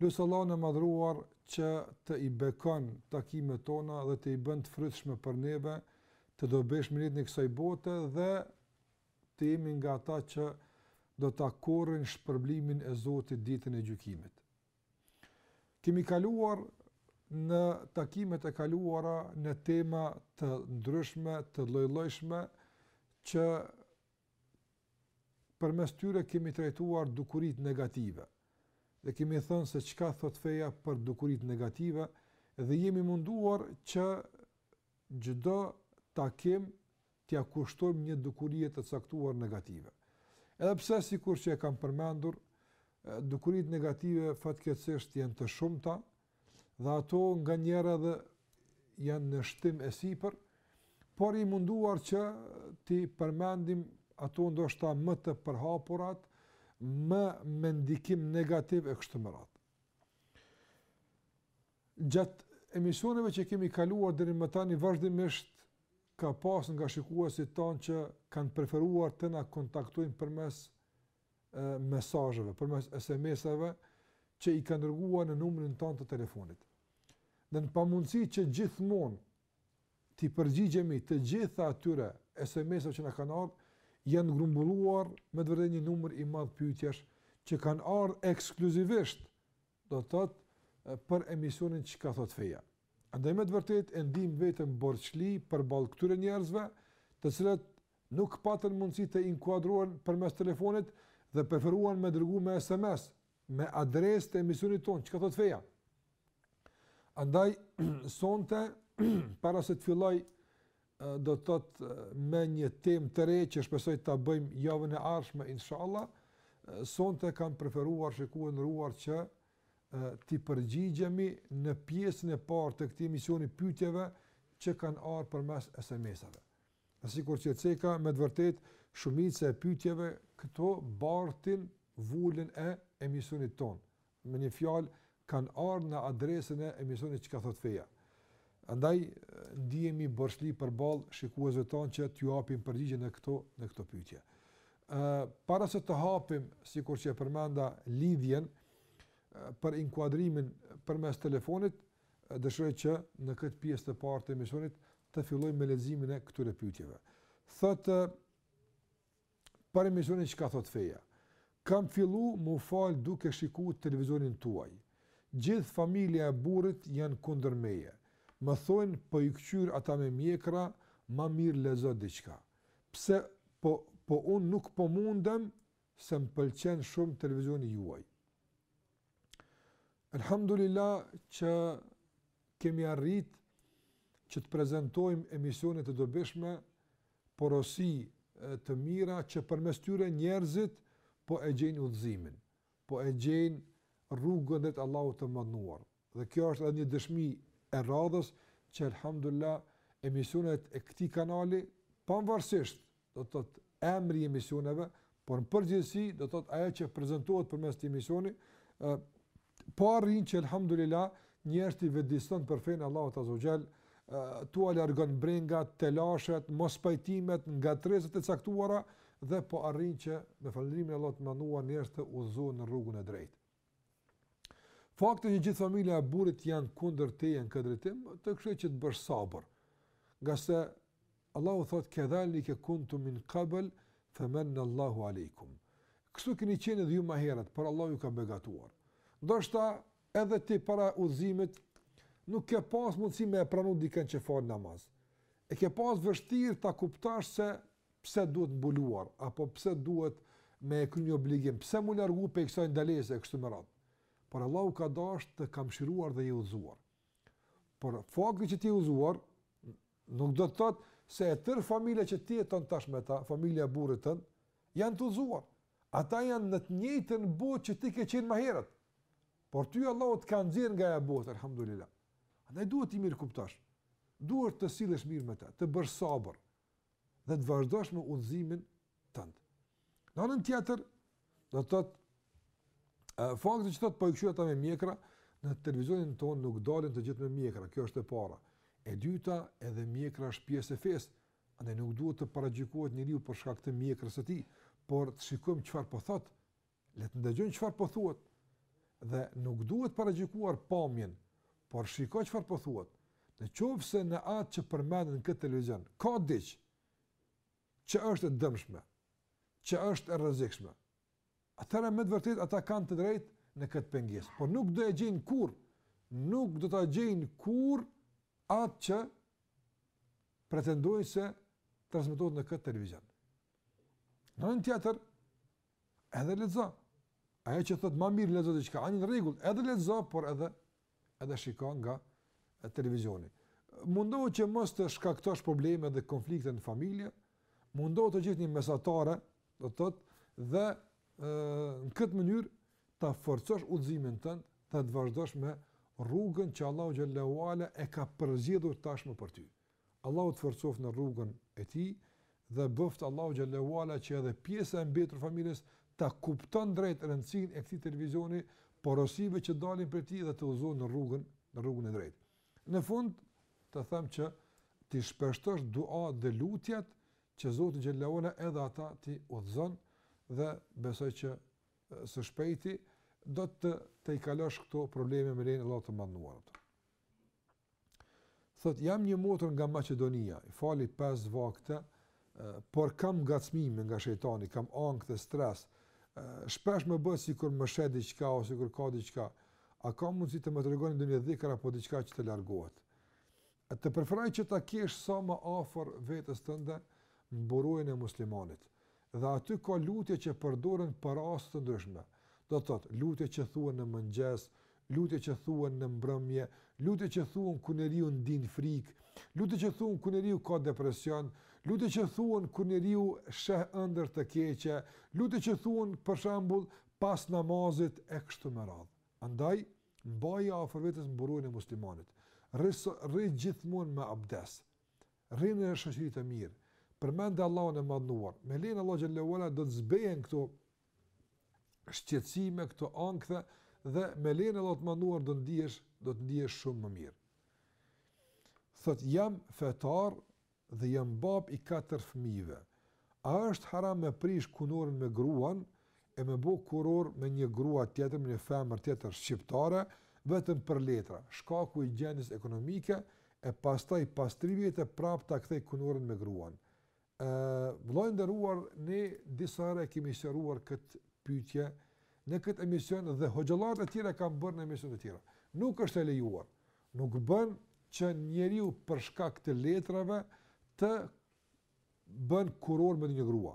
Lus Allahun e Madhëruar që t'i bekon takimet tona dhe t'i bën të frytshme për neve, të dobishme në jetën e kësaj bote dhe të jemi nga ata që do ta korrin shpërblimin e Zotit ditën e gjykimit. Kemi kaluar në takimet e kaluara në tema të ndryshme, të llojllojshme që përmes tyre kemi trajtuar dukuritë negative dhe kemi thënë se çka thotë feja për dukuritë negative dhe jemi munduar që çdo takim t'ia kushtojmë një dukurie të caktuar negative. Edhe pse sikur që e kam përmendur, dukuritë negative fatkeqësisht janë të shumta dhe ato nganjëherë edhe janë në shtim e sipër, por i munduar që t'i përmendim ato ndoshta më të përhapurat, më me ndikim negativ e kështu me radhë. Gjatë emisioneve që kemi kaluar deri më tani vazhdimisht ka pas nga shikuesit tanë që kanë preferuar të na kontaktojnë përmes mesazheve, përmes SMS-ave që i kanë dërguar në numrin tonë të telefonit. Dhe në pamundësi që gjithmonë t'i përgjigjemi të gjitha atyre SMS-ave që na kanë ardhë, janë grumbulluar me të vërtetë një numër i madhë pyetjesh që kanë ardhë ekskluzivisht do të thotë për emisionin Çka thotë feja. Andaj me të vërtetë e ndijmë veten borxhli përballë këtyre njerëzve, të cilët nuk patën mundësi të inkuadrohen përmes telefonit dhe preferuan me dërgu me SMS, me adresë të emisionit tonë, Çka thotë feja. Andaj sonte para se të filloj do të thotë me një temë të re që shpresoj ta bëjmë javën e ardhshme inshallah. Sonte kam preferuar shikues të nderuar që t'i përgjigjemi në pjesën e parë të këtij emisioni pyetjeve që kanë ardhur përmes SMS-ave. Sikur që ceka me të vërtetë shumica e pyetjeve këto bartin vulën e emisionit tonë. Me një fjalë, kanë ardhur në adresën e emisionit Çka Thotë Feja. Andaj, ndihemi borxhli përballë shikuesve tanë që t'ju japim përgjigjen në këto, në këto pyetje. Ë, para se të hapim, sikur që e përmenda, lidhjen për inkuadrimin përmes telefonit, dëshiroj që në këtë pjesë të parë të emisionit të fillojmë me leximin e këtyre pyetjeve. Thotë Për emisionin çka thot feja. Kam fillu mu fal duke shiku televizionin tuaj. Gjith familja e burrit jan kundër meje. Më thojn po i kqyr ata me mjekra ma mir lexo diçka. Pse po, po un nuk po mundem se më pëlqen shum televizioni juaj. Elhamdulilah që kemi arrit që të prezantojm emisione të dobishme porosi të mira që përmes tyre njerëzit po e gjejnë udhëzimin, po e gjejnë rrugën drejt Allahut të Madhëruar. Dhe kjo është edhe një dëshmi e radhës që Elhamdullillah emisionet e këtij kanali, pavarësisht do të thotë emri i emisioneve, Por në përgjithësi, do të thotë ajo që prezantohet përmes këtij emisioni, po arrin që elhamdulillah njerëzit t'i vetëdijëson për fenë e Allahut azze ue xhel, t'ua largon brengat, telashet, mospajtimet, ngatërresat e caktuara dhe po arrin që me falënderimin e Allahut të Madhëruar njerëzit të udhëzohen në rrugën e drejtë. Fakti që gjithë familja e burrit janë kundër teje në këtë drejtim, të këshilloj që të bësh sabër. Ngase Allahu thotë kedhalike kuntum min qabl famanna Allahu aleikum. Kështu keni qenë edhe ju më herët, por Allahu ju ka begatuar. Ndoshta edhe ti para udhëzimit nuk ke pas mundësi me e pranu dikën që fal namaz. E ke pas vështirë ta kuptosh se Pse duhet mbuluar, apo pse duhet me e kry një obligim, pse mu largu prej kësaj ndalese, e kështu me radhë. Por Allahu ka dasht, të ka mëshiruar dhe je udhëzuar. Por fakti që ti je udhëzuar, nuk do të thotë se e tërë familja që ti jeton tash me ta, familja e burrit tënd, janë të udhëzuar. Ata janë në të njëjtën botë që ti ke qenë më herët. Por ty Allahu të ka nxjerr nga ajo botë, alhamdulillah. Andaj duhet t'i mirëkuptosh. Duhet të sillesh mirë me ta, të bësh sabër. dhe të vazhdosh me udhëzimin tënd. Në anën tjetër, do të thotë ë fakti që thotë po i kqyr ata me mjekra në televizionin tonë nuk dalin të gjithë me mjekra, kjo është e para. E dyta, edhe mjekra është pjesë e fesë, andaj nuk duhet të paragjykohet njeriu për shkak të mjekrës së tij, por të shikojmë çfarë po thotë Le të ndëgjojnë çfarë po thuhet. Dhe nuk duhet paragjykuar pamjen, por shiko çfarë po thuhet. Në qoftë se në atë që përmendet në këtë televizion, ka diç, që është e dëmshme, që është e rrezikshme, atëherë me të vërtetë ata kanë të drejtë në këtë pengesë, por nuk do e gjejnë kurrë, nuk do ta gjejnë kurrë atë që pretendojnë se transmetohet në këtë televizion. Në anën tjetër, Edhe lexo. Ajo që thot më mirë lexo diçka, ani në rregull, edhe lexo, por edhe edhe shiko nga televizioni. Mundohu që mos të shkaktosh probleme dhe konflikte në familje, mundohu të gjesh një mesatare, do të thot, dhe në këtë mënyrë ta forcosh udhëzimin tënd, dhe të vazhdosh me rrugën që Allahu xhel-le ue ala e ka përzgjedhur tashmë për ty. Allahu të forcoftë në rrugën e tij dhe bëftë Allahu xhel-le ue ala që edhe pjesa e mbetur e familjes ta kupton drejt rëndësinë e këtij televizioni, porosive që dalin prej tij dhe të udhëzohen në rrugën, në rrugën e drejtë. Në fund të them që t'i shpeshtosh duatë dhe lutjet që Zoti xhel-le ue ala edhe ata t'i udhëzon dhe besoj që së shpejti do të t'i kalosh këto probleme me lejen e Allahut të Madhnuar. Thotë, jam një motër nga Maqedonia, i fali pesë vakte, por kam ngacmime nga shejtani, kam ankth e stres, shpesh më bëhet sikur më sheh diçka ose sikur ka diçka, a ka mundësi të më tregoni ndonjë dhikr apo diçka që të largohet? Të preferoj që ta kesh sa më afër vetes tënde mburojën e muslimanit. Dhe aty ka lutje që përdoren për raste të ndryshme, do të thotë, lutje që thuhen në mëngjes, lutje që thuhen në mbrëmje, lutje që thuhen kur njeriu ndien frikë, lutje që thuhen kur njeriu ka depresion, lutje që thuhen kur njeriu sheh ëndërr të keqe, lutje që thuhen, për shembull, pas namazit e kështu me radhë. Andaj, mbaje afër vetes mburojën e muslimanit. Rri rri gjithmonë me abdes. Rri në shoqëri të mirë, përmende Allahun e Madhënuar, me lejen e Allahut xhel-le ue ala do të zbehen këto shqetësime, këto ankthe dhe me lejen e Allahut të Madhënuar do ndihesh, do të ndihesh shumë më mirë. Thot jam fetar dhe jam babë i katër fëmijëve. A është haram me prish kunorën me gruan e me bo kurorë me një grua tjetër me një femër tjetër shqiptare vetëm për letra shkaku i gjendjes ekonomike e pastaj pas tri vjete prapë ta kthej kunorën me gruan ë vëlla i nderuar ne disa herë e kemi sqaruar kët pyetje në kët emision dhe hoxhallarët e tjerë e kanë bërë në emisione të tjera nuk është e lejuar nuk bën që njeriu për shkak të letrave të bën kurorë me një grua.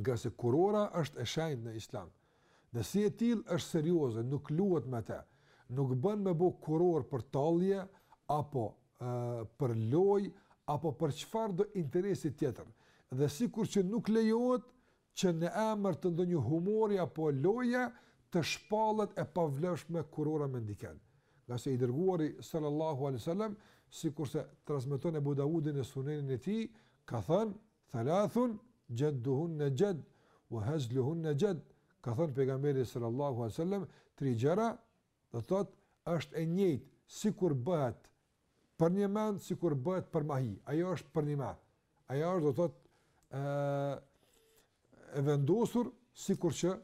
Ngase kurora është e shenjtë në Islam. Dhe si e tillë është serioze, nuk luhet me të. Nuk bën me bo kurorë për tallje apo ë për lojë apo për çfarëdo interesi tjetër. Dhe sikur që nuk lejohet që në emër të ndonjë humori apo loje të shpallet e pavlefshme kurora me dikend. Ngase i Dërguari sallallahu alejhi ve sellem, sikurse transmeton Ebu Davudi në Sunenin e tij, ka thënë, Thalathun, xhidduhunne xhidd, ue hezluhunne xhidd, ka thënë Pejgamberi sallallahu alejhi ve sellem, tri gjëra, do të thotë, është e njëjtë sikur bëhet përnjëmend, sikur bëhet për mahi, ajo është përnjëmend. Ajo është do të thotë e vendosur sikur që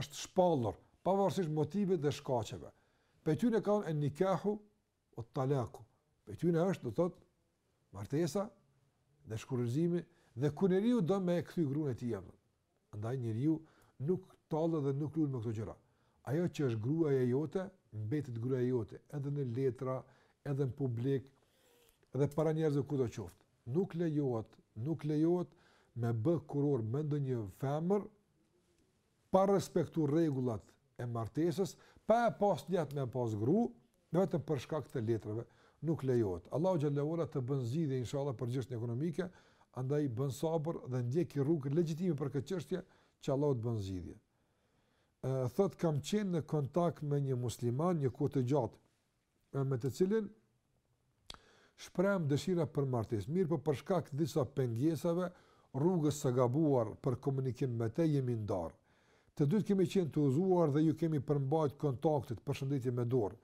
është shpallur, pavarësisht motivit dhe shkaqeve. Prej tyne ka thënë en-nikahu uet-talaku. Prej tyne është do të thotë martesa dhe shkurorëzimi dhe kur njeriu do me e këthy grunë e tij. Andaj njeriu nuk tallet dhe nuk lun me këto gjëra. Ajo që është grua e jote, mbetet grua e jote, edhe në letra, edhe në publik, edhe para njerëzve kudo qoftë. Nuk lejohet, nuk lejohet me bë kurorë me ndonjë femër pa respektu rregullat e martesës, pa e pas nijet me pas gru, Vetëm për shkak të letrave nuk lejohet. Allahu xhelle ue ala të bën zgjidhje inshallah për çështjen ekonomike, andaj bën sabër dhe ndjeki rrugën legjitime për këtë çështje që Allahu të bën zgjidhje. Ë thotë kam qenë në kontakt me një musliman një kohë të gjatë, me të cilin shprehëm dëshira për martesë, mirëpo për shkak të disa pengesave, rrugës së gabuar për komunikim me të, jemi ndarë. Të dytë kemi qenë të udhëzuar dhe ju kemi përmbajt kontaktet, përshëndetje me dorë.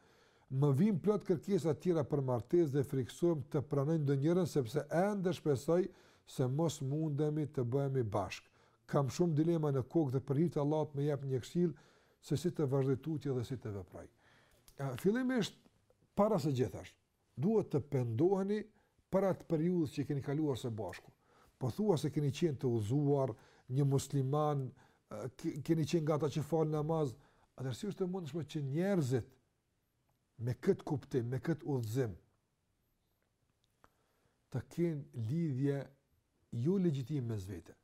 Më vijnë plot kërkesa tjera për martesë dhe frikësohem të pranoj ndonjërën sepse ende shpresoj se mos mundemi të bëhemi bashkë. Kam shumë dilema në kokë dhe për hir të Allahut më jepni një këshillë se si të vazhdoj tutje dhe si të veproj. Fillimisht Para së gjithash, fillimisht, duhet të pendoheni për atë periudhë që keni kaluar së bashku. Po thua se keni qenë të udhëzuar, një musliman, keni qenë nga ata që falë namaz, atëherë si është e mundshme që njerëzit me këtë kuptim, me këtë udhëzim të kenë lidhje jo legjitime mes vete.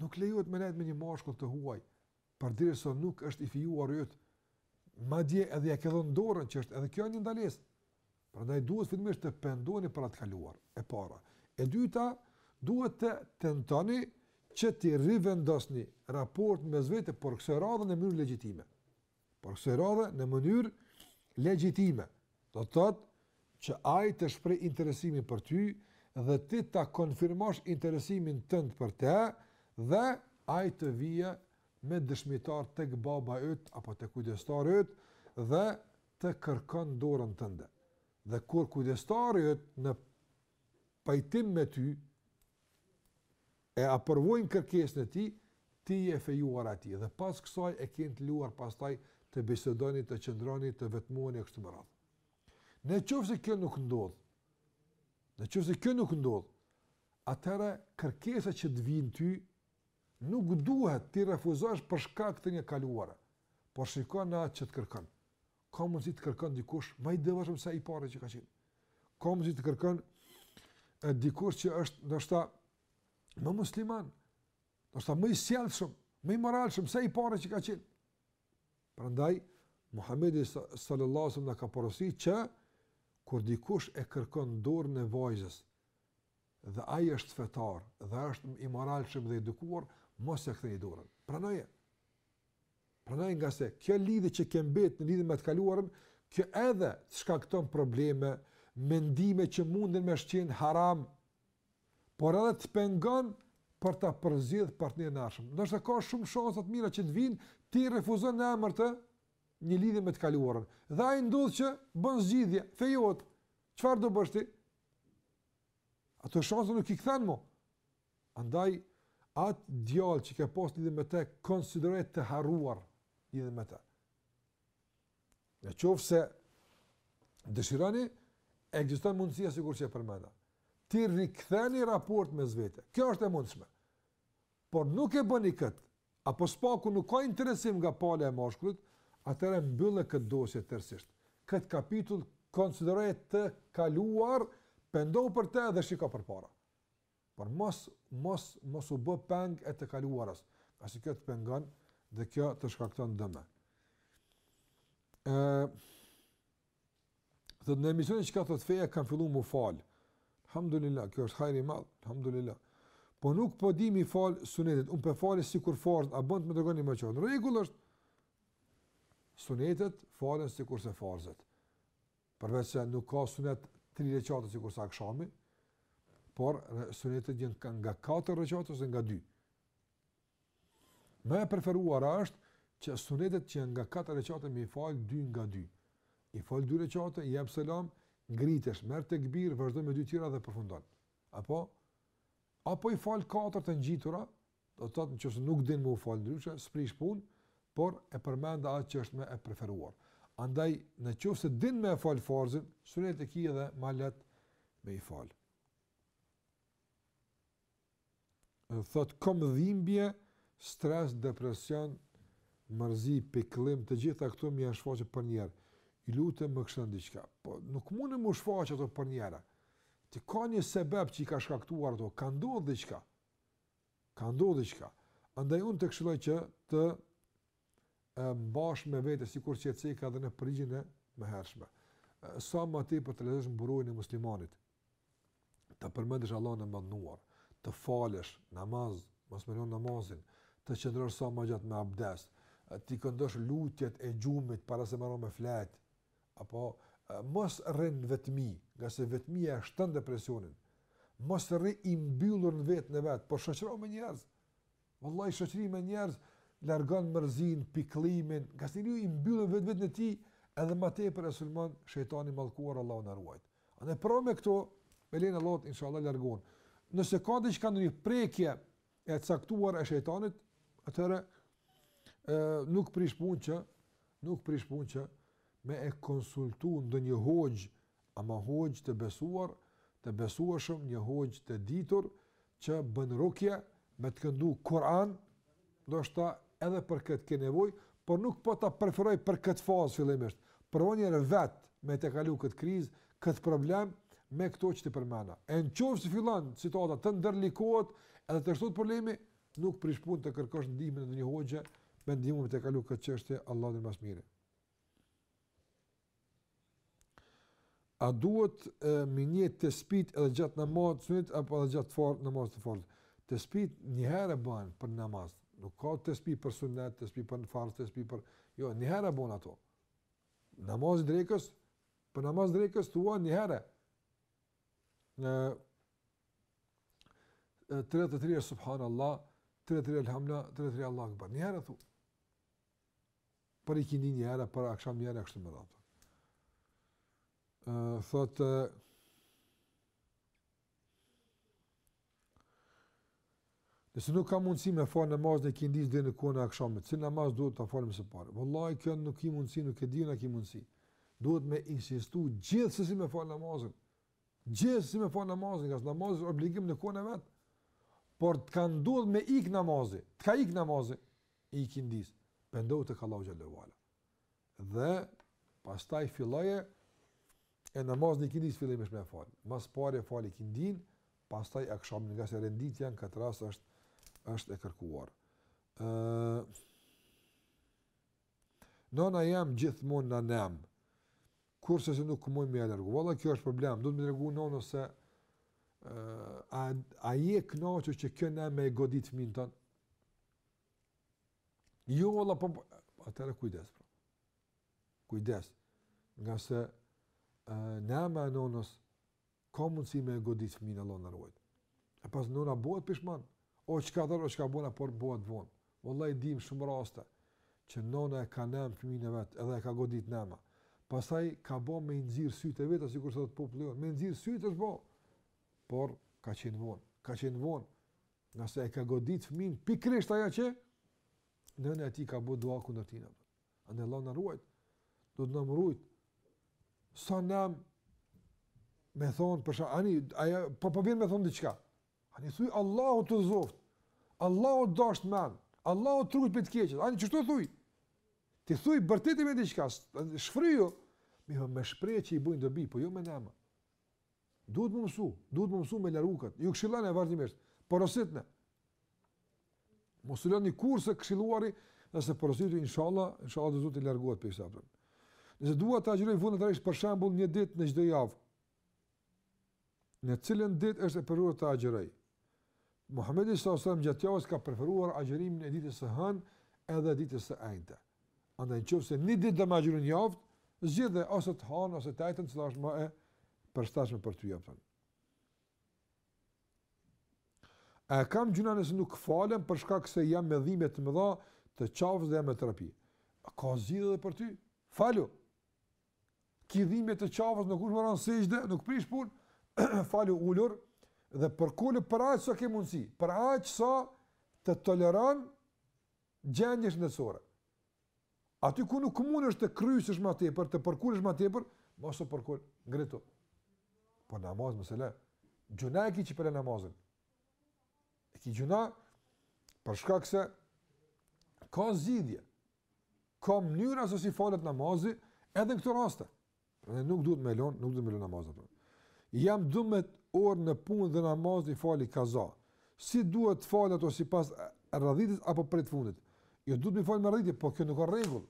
Nuk lejohet me nejt me një mashkull të huaj, përderisa nuk është i fejuari yt, madje edhe ia ke dhënë dorën që është edhe kjo një ndalesë. Prandaj duhet fillimisht të pendoheni për atë të kaluar, e para. E dyta, duhet të tentoni që të rivendosni raportet mes vete, por kësë radhe në mënyrë legjitime. Por kësë radhe në mënyrë legjitime. Do të thotë që ai të shprehë interesimin për ty dhe ti ta konfirmosh interesimin tënd për të dhe ai të vijë me dëshmitar tek baba yt apo tek kujdestari yt dhe të kërkon dorën tënde. Dhe kur kujdestari yt në pajtim me ty E aprovojnë kërkesën e tij, ti je e fejuara e tij, dhe pas kësaj e keni të lejuar pastaj të bisedoni, të qëndroni, të vetmoheni e kështu me radhë. Në qoftë se kjo nuk ndodh, në qoftë se kjo nuk ndodh, atëherë kërkesa që të vijnë ty nuk duhet t'i refuzosh për shkak të një kaluare, por shikon atë që të kërkon. ka mundësi të kërkon dikush më i devotshëm se i pari që ka qenë. Ka mundësi të kërkon dikush që është ndoshta më musliman, ndoshta më i sjellshëm, më i moralshëm se i pari që ka qenë. Prandaj Muhamedi sallallahu alaihi wasallam na ka porositur që kur dikush e kërkon dorën e vajzës dhe ai është fetar dhe është i moralshëm dhe i edukuar, mos e kthe dorën. Pranoje. Prandaj nga se kjo lidhje që ke mbet në lidhje me të kaluarën, kjo edhe të shkakton probleme, mendime që mundin me qenë haram, por edhe të pengon për ta përzgjedh partnerin e ardhshëm. Ndoshta ka shumë shansa të mira që të vijnë, ti i refuzon në emër të një lidhje me të kaluarën. Dhe ai ndodh që bën zgjidhje, fejohet, çfarë do bësh ti? Ato shansa nuk i kthen mo. Andaj, atë djalë që ke pas lidhje me të, konsideroje të harruar lidhjen me të. Në qoftë se dëshironi, ekziston mundësia sikur që e përmenda. T'i riktheni raportet mes vete. Kjo është e mundshme. Por nuk e bëni kët. Apo së paku nuk ka interesim nga pala e mashkullit, atëherë mbylle këtë dosje tërësisht. Kët kapitull konsideroje të kaluar, pendohu për të dhe shiko përpara. Por mos mos mos u bë peng e të kaluarës, pasi kjo të pengon dhe kjo të shkakton dëme. Ë Dhe në emisionin Çka thotë feja, kam fillu m'u fal. Alhamdulillah, kjo është hajr i madh, alhamdulillah. Po nuk po di m'i fal sunetet, un po fal sikur farz, a bën të më dërgoni më çon. Rregull është sunetet falen sikur se farzet. përveç se nuk ka sunet tri rekate sikurse akshami, por sunetet janë ka nga katër rekate ose nga dy. Më e preferuara është që sunetet që janë nga katër rekate me i fal dy nga dy. I fal dy rekate, jep selam, ngritesh, merr tekbir, vazhdon me dy tjera dhe përfundon. Apo apo i fal katër të ngjitura, Do të thotë në qoftë se nuk din me u fal ndryshe, s'prish punë, por e përmenda atë që është më e preferuar. Andaj, në qoftë se din me e fal farzin, sunetet i ki edhe ma lehtë me i fal. Më thotë, kom dhimbje, stres, depresion, mërzi, pikëllim, të gjitha këto më janë shfaqë përnjëherë. Ju lutem më këshilloni diçka. Po, nuk munen m'u shfaqë ato përnjëherë. Ti ke një sebep që i ka shkaktuar ato, ka ndodhë diçka. Ka ndodhur diçka. Andaj unë të këshilloj që të mbash me vete sikur që e ceka edhe në përgjigjen e mëhershme. Sa më tepër të lexosh mburojën e muslimanit, të përmendësh Allahun e madhëruar, të falësh namaz, mos me lënë namazin, të qëndrosh sa më gjatë me abdes, t'i këndosh lutjet e gjumit para se merr me flet, Apo mos rri në vetmi, ngase vetmia e shton depresionin. Mos rri i mbyllur në vetën e vet, por shoqërohu me njerëz. Vallahi shoqëria me njerëz largon mërzin, pikëllimin, ngase i mbyllur në vetveten e tij, edhe më tepër e sulmon shejtani i mallkuar Allahu na ruajt. Andaj provo me këto, me lejen e Allahut inshallah largon. Nëse ka diçka ndonjë prekje e caktuar e shejtanit, atëherë ë nuk prish punë që nuk prish punë që me e konsultu ndonjë hoxhë, ama hoxhë të besuar, të besueshëm, një hoxhë të ditur që bën rukje me të këndu Kur'an, ndoshta edhe për këtë ke nevojë, por nuk po ta preferoj për këtë fazë fillimisht. Provo një herë vet me të kalu këtë krizë, këtë problem me këto që të përmenda. E në qoftë se fillon situata, të ndërlikohet edhe të shtohet problemi, nuk prish punë të kërkosh ndihmën e një hoxhe, me ndihmu të kalu këtë çështje, Allahu e di më së miri. A duhet me i njeh tespiht edhe gjatë namazit sunet, apo edhe gjatë farz namazit farz? Tespiht njëherë i ban për namaz, nuk ka tespih për sunet, tespih për farz, tespih për... Jo, njëherë i ban ato. Namaz drekës, Për namaz drekës thua një herë. Në 33 subhanallah 33 elhamdulilah, 33 Allahu ekber. Një herë thua. Për ikindi një herë, për aksham një herë kështu me radhë. Ë thotë Nëse nuk ka mundësi me fal namazin e ikindisë deri në kohën e akshamit, cilin namaz duhet ta falim së pari? Vallahi kjo nuk ki mundësi, nuk e di unë a ki mundësi. Duhet me insistu gjithsesi me fal namazin. Gjithsesi me fal namazin, ngase namazi është obligim në kohën e vet. Por të ka ndodh me ik namazi, të ka ik namazi i ikindisë. Pendohu tek Allahu xhele ue ala. Dhe pastaj filloje namazin e ikindisë fillimisht me fal. Ma së pari e fal ikindin, pastaj akshamin, ngase renditja në këtë rast është është e kërkuar. Ë Nona jem gjithmonë na nam. Kurrsesi nuk mund me e largu. Valla kjo është problem. Duhet me i tregu nonës se ë a a je kënaqur që kjo namë me e godit fëmin tonë? Jo valla po atëherë kujdes. Pra. Kujdes. Ngase e, nëma e nonës ka mundësi me e godit fëmin Allahu na rujt. E pasaj nona bohet pishman. O që ka thonë, o që ka bo, ama po bohet vonë. Valla i dim shumë raste që nona e ka nëm fëmin e vet edhe e ka godit nëma. Pasaj ka bo me i nxjerr sytë e vet, sikurse thotë populli jonë. Me i nxjerr sytë është bo. Por ka qenë vonë. Ka qenë vonë. Ngase e ka godit fëmin, pikrisht ajo që, nëna e tij ka bo dua kundër tij. Andaj Allahu na ruajt, duhet me u ruajt se nam, me thonë, për shembull, ani, ajo, po po vjen me thonë diçka. Ani, thuj, Allahu t'udhëzoftë, Allahu të dhashtë mend, Allahu të rujt prej të keqes, ani, qeshtu thuj? Ti thuj, bërtiti me diçka, shfriju, me, me shprehje që i bujnë dobi, po jo me nama. Duhet me msu, duhet me msu me largu këtë. Ju këshillone vazhdimisht, porositne. Mos u lodhni kurrë se këshilluari, e së porositu, inshallah, inshallah do zoti largohet prej kësaj. Nëse dua të agjëroj vullnetarisht për shembull një ditë në çdo javë, në cilën ditë është e preferuar të agjëroj? Muhamedi sallallahu alajhi wasallam gjatë javës ka preferuar agjërimin e ditës së hënë edhe ditës së enjte. Andaj nëse një ditë do me agjëru n'javë, zgjidhe ose të hanë ose të ejten cila është më e përshtatshme për ty apo. A kam gjynah nëse nuk falem për shkak se jam me dhimbje të mëdha të qafës dhe jam me terapi. A ka zgjidhje për ty? Falu. Ki dhimbje të qafës, nuk mund të bësh sexhde, nuk prish punë, falu ulur dhe përkulu për aq sa ke mundsi, për aq sa të toleron gjendja shëndetësore. Aty ku nuk mundesh të kryesësh më tepër, të përkulesh më tepër, mos u përkul, ngritu. Po namaz mos e lë. Gjynah e ki që pe le namazin. E ki gjynah për shkak se ka zgjidhje. ka mënyra se si falet namazi edhe në këto raste. Prandaj nuk duhet me lon, nuk duhet me lon namazin. Pra. Jam 12 orë në punë dhe namazet i fali kaza. Si duhet t'i fal ato sipas radhitjes apo prej fundit? Jo duhet me fal me radhë, po kjo nuk o n'rregull.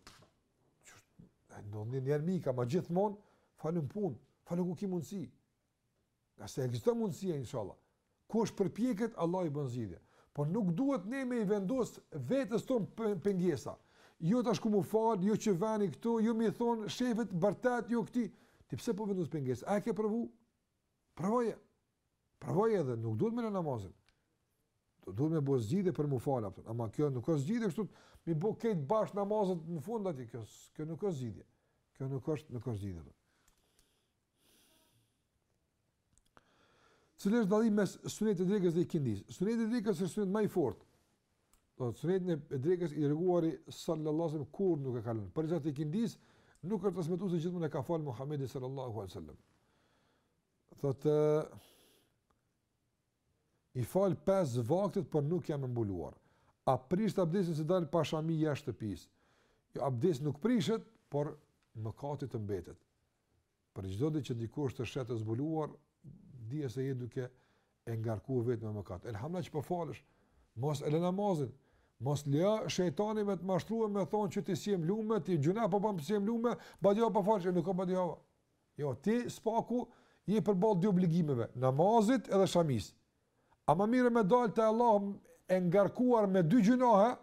Ajo ndonjëherë me ka, ama gjithmonë falu n'punë, falu ku ki mundsi. Ngase ekziston mundësia inshallah. Kush përpjeket, Allahu i bën zgjidhje. Po nuk duhet ne me i vendos vetes ton pengesa. Jo tash ku me fal, jo qy veni këtu, jo më thon shefi bërtet jo kjo. Ti pse po vendos pengesa? A e ke provu? Provoje. Provoje edhe nuk duhet me lon namazin. Do duhet me bo zgjidhje për me fal apo. Ama kjo nuk është zgjidhje kështu. Me i bo krejt bashkë namazet në fund aty kjo. Kjo nuk është zgjidhje. Kjo nuk është nuk është zgjidhje. Cili është dallimi mes sunetit të drekës dhe ikindisë? Suneti i drekës është sunet më i fortë. Pra sunetin e drekës i dërguari sallallahu alaihi wasallam kurrë nuk e ka lënë. Për të ikindisë nuk është transmetuar se gjithmonë e ka fal Muhamedi sallallahu alaihi wasallam. Thotë i fal pesë vaktet por nuk jam mbuluar. A prishet abdesi nëse dal pa shami jashtë shtëpisë? Jo abdesi nuk prishet, por mëkati të mbetet. Për çdo ditë që dikush të sheh të zbuluar, dije se je duke e ngarkuar veten me mëkat. Elhamdulillah që po falesh. Mos e lë namazin. Mos lejo shejtani me të mashtru me thonë që ti s'je mbulumë, ti gjuna po bën s'je mbulumë, badihava po falesh, nuk ka badihava. Jo, ti së paku je përballë dy obligimeve, namazit edhe shamisë. A ma mirë me dalë te Allahu e ngarkuar me dy gjynahe,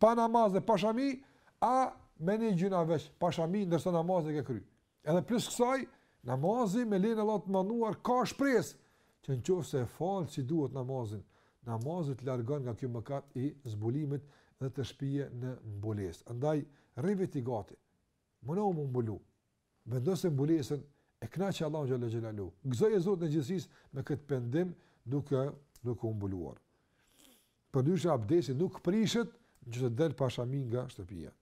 pa namaz dhe pa shami, a me një gjynah veç, pa shami, ndërsa namazin e ke kry. Edhe plus kësaj, namazi me lejen e Allahut të madhëruar ka shpresë, që në qoftë se e fal si duhet namazin, namazi të largon nga ky mëkat i zbulimit dhe të shpie në mbulesë. Andaj, rri ti gati, mno m'u mbulu, Vendose mbulesën, e kënaqe Allahun xhelle xhelaluhu. Gëzoje Zotin e Gjithësisë me këtë pendim duke duke u mbuluar. Përndryshe abdesi nuk prishet nëse del pa shami nga shtëpia.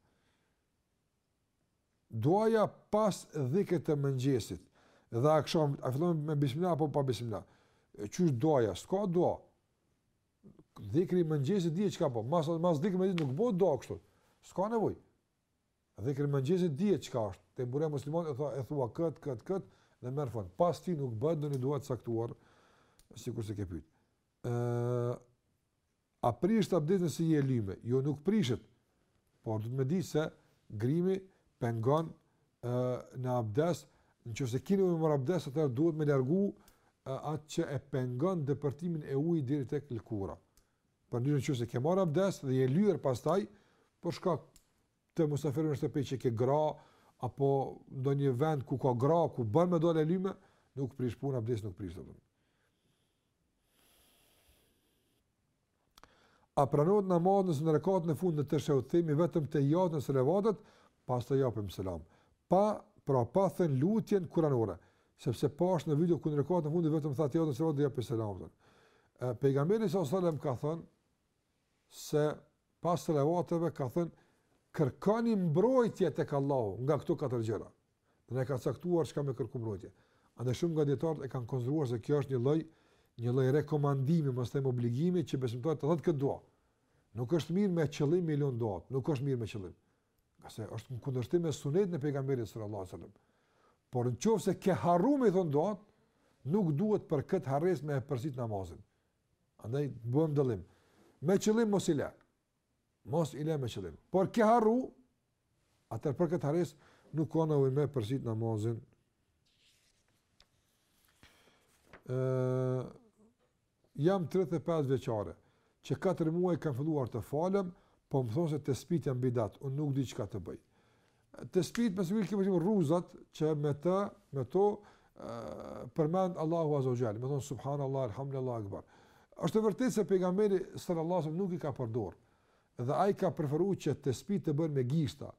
Duaja pas dhikrit të mëngjesit dhe akshamit, a fillon me bismillah apo pa bismillah? Qysh duaja, s'ka dua. Dhikri i mëngjesit dihet çka ka, mas mas dhikrit nuk bëhet dua kështu. S'ka nevojë. Dhikri i mëngjesit dihet çka është, te Mburoja e muslimanit e ka, e thua kët kët kët dhe merr fund. Pas tij nuk bëhet ndonjë dua e caktuar sikur se ke pyet. Ë A prishet abdesi nëse je lyme? Jo nuk prishet. Por duhet me di se grimi pengon ë në abdes, nëse ke me marrë abdes atë duhet me largu atë që e pengon depërtimin e ujit deri tek lëkura. Përndryshe nëse ke marrë abdes dhe je lyer pastaj për shkak të mysafirëve në shtëpi që ke gra apo ndonjë vend ku ka gra ku bën me dalë lyme, nuk prish punë abdesi nuk prishet, s'prish punë. A pranohet namazi nëse në rekatin e fundit në teshehud themi vetëm etehijatin e salavatet, pastaj japim selam. Pa, pra pa thënë lutjen kuranore, sepse pash në video ku në rekatin e fundit vetëm etehijatin e salavatet dhe japim selam. Ë pejgamberi sa selam ka thënë se pas salavateve ka thënë kërkoni mbrojtje tek Allahu nga këto katër gjëra. Dhe na ka caktuar çka me kërku mbrojtje. Andaj shumë nga dijetarët e kanë konsideruar se kjo është një lloj një lloj rekomandimi, mos them obligimi që besimtari ta thotë këtë dua. Nuk është mirë me qëllim me i lënë duatë, nuk është mirë me qëllim. Ngase është në kundërshtim me sunetin e pejgamberit sallallahu alajhi wasallam. Por në qoftë se ke harruar me thonë duatë, nuk duhet për kët harresë me përsit namazin. Andaj bëjmë dallim. Me qëllim mos i lë. Mos i lë me qëllim. Por ke harru, atëherë për kët harresë nuk ka nevojë me përsit namazin. Ëh Jam tridhjetë e pesë vjeçare, që katër muaj kam filluar të falem, po më thonë se tespihët janë bidat, unë nuk di çka të bëj. Tespihët me siguri ke për qëllim rruzat që me të, me to përmend Allahun Azza wa Jall, me thonë subhanallah elhamdulilah Allahu ekber. Është e vërtetë se pejgamberi sallallahu alajhi wasallam nuk i ka përdor. Dhe ai ka preferuar që tespihët të bëhen me gishta,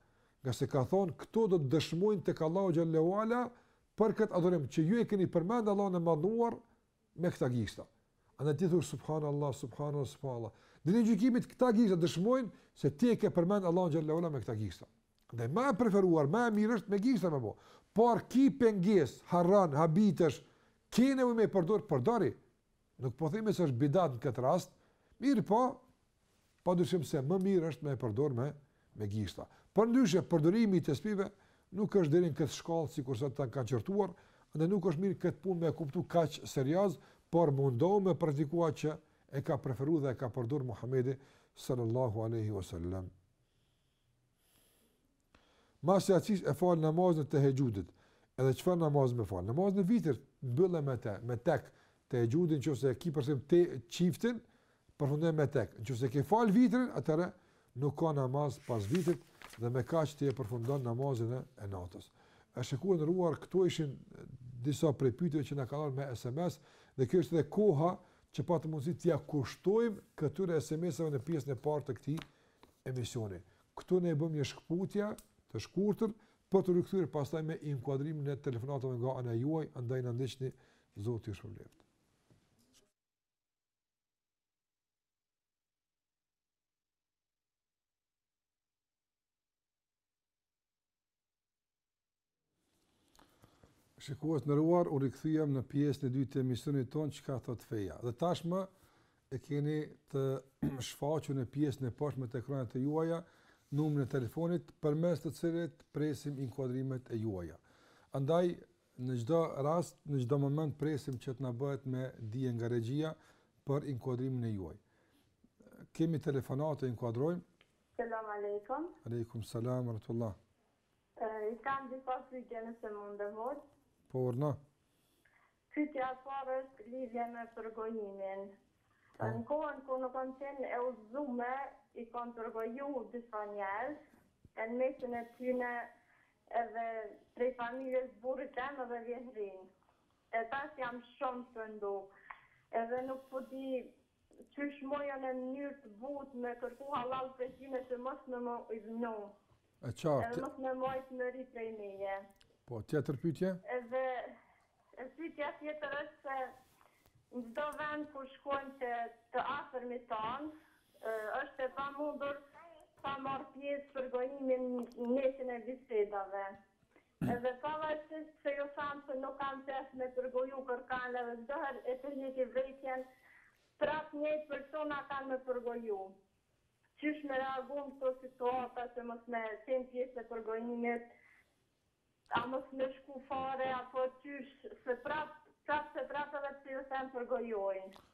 ngase ka thonë këto do të dëshmojnë tek Allahu Xhelle ue Ala për këtë adhurim që ju e keni përmend Allahun e madhëruar, me këta gishta. Andaj ti thua subhanallahu subhanallahu subhanallahu. Ditën e gjykimit këta gishta dëshmojnë se ti e ke përmend Allahun xhelle ue ala me këta gishta. Andaj më e preferuar, më e mirë është me gishta më po. Por ki pengesë, harran, habitesh, ke nevojë me përdor, përdori. Nuk po themi se është bidat në këtë rast, mirëpo, pa dyshim se më mirë është me e përdorë me, me gishta. Përndryshe, përdorimi i tespihve nuk është deri në këtë shkallë sikurse të kanë qortuar, dhe nuk është mirë këtë punë me e kuptu kaq seriaz, por mundohu me praktiku atë që e ka preferu dhe e ka përdorë Muhammedi sallallahu aleyhi wa sallam. Mas jacisë e fal namazin e tehexhudit. Edhe çfarë namaz me fal? Namazin e vitrit, mbylle me të, me tek tehexhudin nëse e ke përsëri te çiftin, përfundoj me tek. Nëse ke fal vitrin, atëherë nuk ka namaz pas vitrit dhe me kaq ti e përfundon namazin e, e natës. E shikues të nderuar, këto ishin disa prej pyetjeve që na kanë ardhur me SMS dhe kjo është edhe koha që patëm mundësi t'ia kushtojmë këtyre SMS-eve në pjesën e parë të këtij emisioni. Këtu ne bëjmë një shkëputje të shkurtër për t'u rikthyer pastaj me inkuadrimin e telefonatave nga ana juaj, andaj na ndiqni Zoti ju shpërbleftë. Shikues të nderuar, u rikthyem në pjesën e dytë të emisionit tonë Çka thotë feja. Dhe tashmë e keni të shfaqur në pjesën e poshtme të ekraneve të juaja numrin e telefonit përmes të cilit presim inkuadrimet e juaja. Andaj në çdo rast, në çdo moment presim që të na bëhet me dije nga regjia për inkuadrimin e juaj. Kemi telefonatë, e inkuadrojmë. Selam alejkum. Alejkum selam rahmetullah. Kam disa pyetje nëse mundem hoxh. Po urdhno. Pyetja e parë është lidhje me përgojimin. Po. Në kohën kur nuk kam qenë e udhëzume, i kam përgoju disa njerëz, e në mesin e tyne edhe prej familjes burrit tem edhe vjehrrën. E tash jam shumë pendu, edhe nuk po di Qysh muj në mnyrë të butë me kërku hallall prej tyne që mos me m'u idhnu E qartë. Edhe mos me majt mëri prej meje. Po, tjetër pyetje? Edhe e pyetja tjetër është se në çdo vend ku shkojmë te të afërmit tanë është e pamundur pa marrë pjesë përgojimi në mesin e bisedave. Edhe pavarësisht pse ju tham se nuk kam qef me përgoju kërkend edhe çdo herë ua tërheqi vërejtjen prap njëjtit persona kanë me përgoju. Qysh me reagu në këto situata që mos me qenë pjesë e përgojimit a mos me shku fare apo qysh se prap prap se prap edhe pse ju them përgojojnë.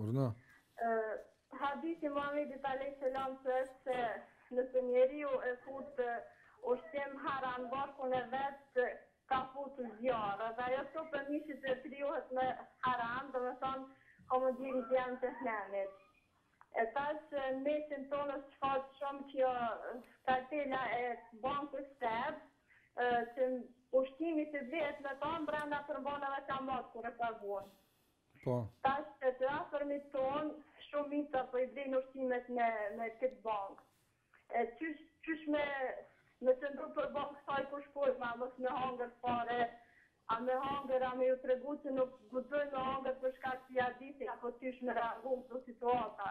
Urdhno. Hadithi i Muhamedit alejhi selam thotë se nëse njeriu e fut ushqim haram në barkun e vet ka fut zjarr dhe ajo copë e mishit që krijohet me haram, domethënë ka me u djeg në zjarm të xhehnemit. E tash në mesin tonë është shfaqë shumë kjo kartela e bankës TEB që ushqimi që blehet me ta mbrenda përmban edhe kamatë kur e paguan. Po. Tash që të afërmit tonë shumica po i blejnë ushqimet me këtë bankë. E qysh qysh me me qëndru përballë kësaj kur shkojmë, a mos me hangër fare, a me hangër, a me ju tregu që nuk guxojmë me hangër për shkak që e dini apo qysh me reagu në këto situata.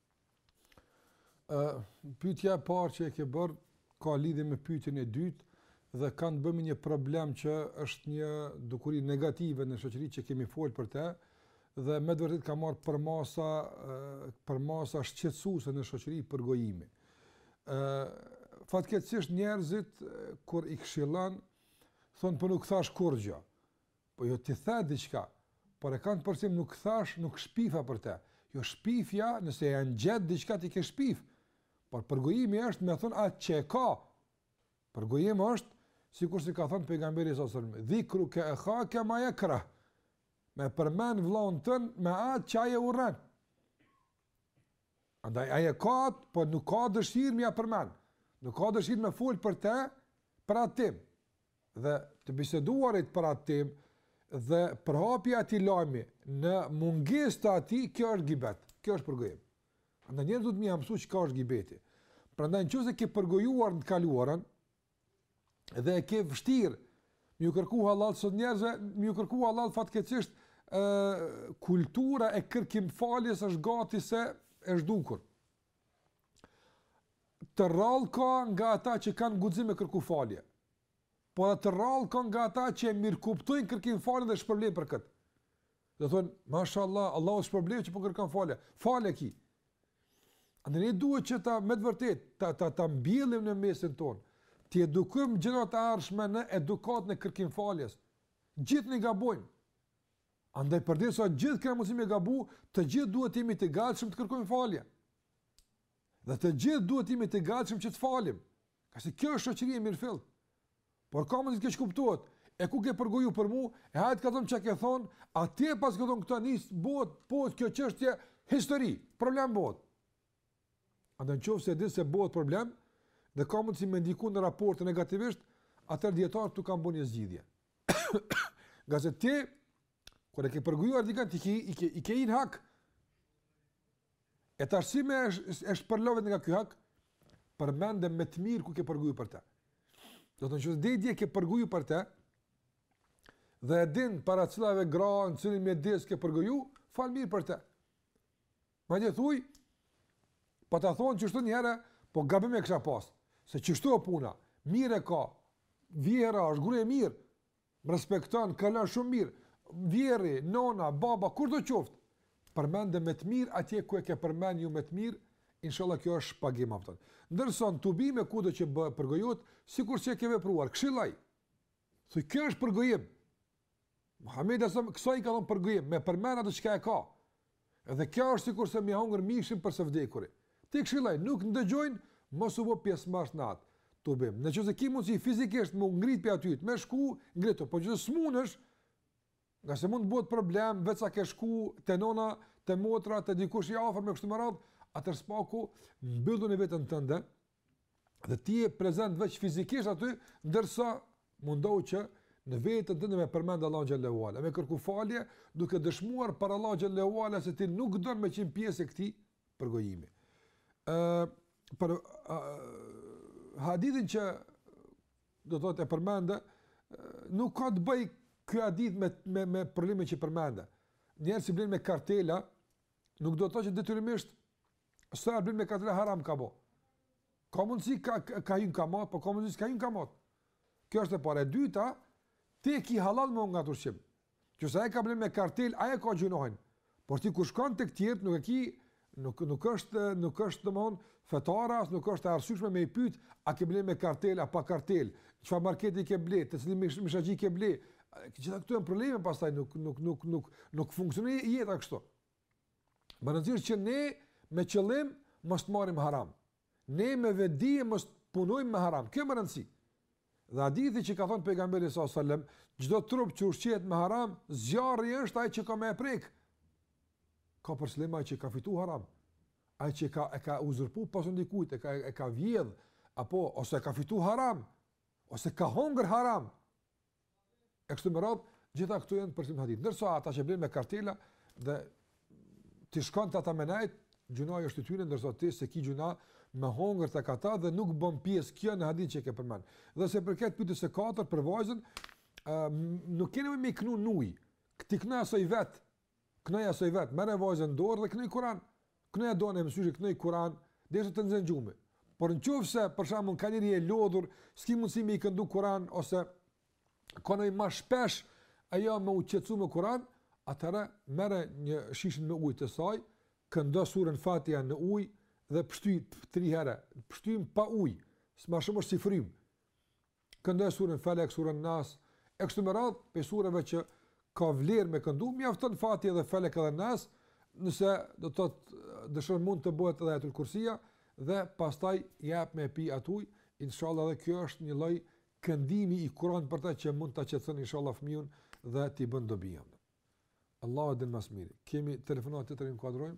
Pyetja e parë që e ke bërë ka lidhje me pyetjen e dytë dhe ka të bëjë me një problem që është një dukuri negative në shoqëri që kemi folur për të dhe me të vërtetë ka marr përmasa përmasa shqetësuese në shoqëri përgojimi. Ë fatkeqësisht njerëzit kur i këshillon thonë po nuk thash kurrgjo. Po jo ti the diçka, por e kanë për qëllim nuk thash, nuk shpifa për te. Jo shpifja, nëse e ngjet diçka ti ke shpif. Por përgojimi është me thon atë që e ka. Përgojimi është sikurse ka thënë pejgamberi sa selam, dhikruke ekhake bima jekreh. Me përmend vllahun tën me atë që ai e urren. Andaj ai e ka, po nuk ka dëshirë me ja përmend. Nuk ka dëshirë me fol për të, për atë temë. dhe të biseduarit për atë temë dhe përhapja e atij lajmi në mungesë të atij, kjo është gibet, kjo është përgojim. Andaj njerëzit duhet me mësu çka është gibeti. Prandaj në qoftë se ke përgojuar në të kaluarën dhe e ke vështirë me ju kërku halal sot njerëzve, me ju kërku halal fatkeqësisht ë kultura e kërkim faljes është gati se e zhdukur. Të rrallë ka nga ata që kanë guxim me kërku falje. Po edhe të rrallë ka nga ata që e mirëkuptojnë kërkim faljen dhe shpërblejnë për këtë. Dhe thonë, mashallah, Allahu të shpërbleftë që po kërkon falje. Falë e ki. Andaj ne duhet që ta me të vërtetë ta ta ta mbjellim në mesin tonë. T'i edukojmë gjeneratat e ardhshme në edukatën e kërkim faljes. Gjithë ne gabojmë. Andaj përderisa gjithë kemi mundësi me gabu, të gjithë duhet të jemi të gatshëm të kërkojmë falje. Dhe të gjithë duhet të jemi të gatshëm që të falim. Ngase kjo është shoqëri e mirëfilltë. Por ka mundësi që keqkuptohet, e ku ke përgoju për mu, e hajt ka thonë çka ke thonë, atje pas ka thonë këta nis bohet bohet kjo çështje histori, problem bohet. Andaj në qoftë se e din se bëhet problem, dhe ka mundësi me ndiku në raporte negativisht, atëherë dijetarët kanë bënë një zgjidhje. Ngase ti, kur e ke përgojuar dikën, ti ke, i ke, i ke hi në hak. E te arsye me u shpërla vetë nga ky hak, përmende me të mirë ku ke përgoju për te. Do të në qoftë se dhe dje ke përgoju për te, dhe e din para cilave gra, në cilin mjedis ke përgoju, fol mirë për te. Madje thuj, pata thënë çështjen një herë, po gabim e kisha pas. Se qysh o puna, mirë e ka. Vjehrra është grua e mirë. Më respekton, ka lënë shumë mirë. Vjehrri, nona, baba, kushdo qoftë? Përmende me të mirë atje ku e ke përmend jo me të mirë, inshallah kjo është shpagim apo. Ndërsa në tubime kudo që përgojohet, sikur që e ke vepruar, këshilloji. Thuj, kjo është përgojim. Muhamedi a.s. kësaj i ka thënë përgojim, me përmend atë çka e ka. Edhe kjo është sikurse me hongër mishin për së vdekuri. Ti këshilloji, nuk ndëgjojnë, mos u bë pjesëmarrës në atë tubim. Në qoftë se ki mundësi fizikisht me u ngrit prej aty, me shku, ngritu, po që s'munesh, ngase mund të bëhet problem veç se ke shku te nona, te motra, te dikush i afërm e kështu me radhë, atëherë së paku mbyllu në veten tënde, dhe ti je prezent veç fizikisht aty, ndërsa mundohu që në veten tënde me përmend Allahun xhel-le ue ala, me kërku falje duke dëshmuar për Allahun xhel-le ue ala se ti nuk don me qenë pjesë e këtij përgojimi. Uh, për uh, hadithin që do të thotë e përmende, nuk ka të bëjë ky hadith me, me, me problemin që përmende. Njerëzit blejnë me kartela, nuk do të thotë që detyrimisht S'ta blen me kartela haram ka bo. Ka mundësi ka, ka, ka hy në kamatë, po ka mundësi ka hy në kamatë. Kjo është e para. E dyta, ti e ki hallall me ngrën ushqim. Nëse ai ka ble me kartelë, ai e ka gjynahin. Por ti kur shkon tek tjetri, nuk e ki, nuk, nuk është, nuk është domethon, fetare, nuk është e arsyshme me i pytë, a ke ble me kartelë, a pa kartelë, çfarë marketi ke ble, te cilin mish, mishaxhi ke ble. Gjitha këto janë probleme, pasaj nuk, nuk, nuk, nuk, nuk, nuk funksionon jeta kështu. Me rëndësi është që ne me qëllim mos të marrim haram. Ne me vetëdije mos të punojmë me haram. Kjo me rëndësi. Dhe hadithi që ka thonë pejgamberi s.a.s. Çdo trup që ushqehet me haram, zjarri është aj që ka me e prek. Ka për qëllim aj që ka fitu haram. Aj që ka, e ka uzurpu pasuninë e dikujt, e ka, e ka vjedh, apo, ose ka fitu haram, ose ka hongër haram. E kështu me radhë, gjitha këto janë për në hadith. Ndërsa ata që blen me kartela dhe ti shkon te ata me nejt, gjynahi është i tyre, ndërsa ti s'e ki gjynah me hongër tek ata dhe nuk bën pjesë kjo në hadith që i ke përmen. Dhe sa i përket pytjes së katërt për vajzën, uh, nuk ke nevojë me i knu n'ujë, ti knoja asaj vetë, Knoja asaj vet, merre vajzën në dorë dhe kënoj Kuran. Kënoj atë duanë e mësyshit, kënoj Kuran, derisa ta nxen gjumi. Por në qoftë se, për shembull, ndonjëherë je e lodhur, s'ki mundësi me i këndu Kuran, ose kënoj ma shpesh, ajo me u qetësu me Kuran, atëra merre një shishe me ujë të saj, këndo surën Fatiha në ujë dhe pështyjë tri herë, pështymë pa ujë, se ma shumë është si frymë. këndoje surën Felek, surën Nas, e kështu me radhë, prej sureve që ka vlerë me këndu, mjafton Fatiha dhe Felek edhe Nas, nëse do të thotë dëshon mund të bëhet edhe Ajetul Kursia dhe pastaj jap me pi at ujë, inshallah edhe kjo është një lloj këndimi i Kur'anit për ta që mund ta qetëson inshallah fëmiun dhe t'i bën dobi. Allahu din ma s'miri. Kemi telefonatë, ta inkuadrojmë?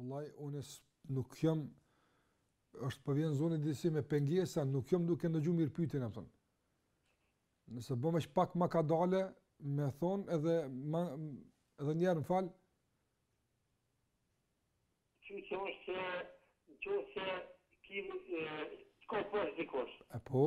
Vëllai unë nuk jam është po vjen zoni disi me pengesa, nuk jam duke ndëgju mirë pyetjen apo. Nëse bon pak ma kadalë me thon edhe ma, edhe një herë më fal. Ti thua se nëse ti të ka pas dikush. Apo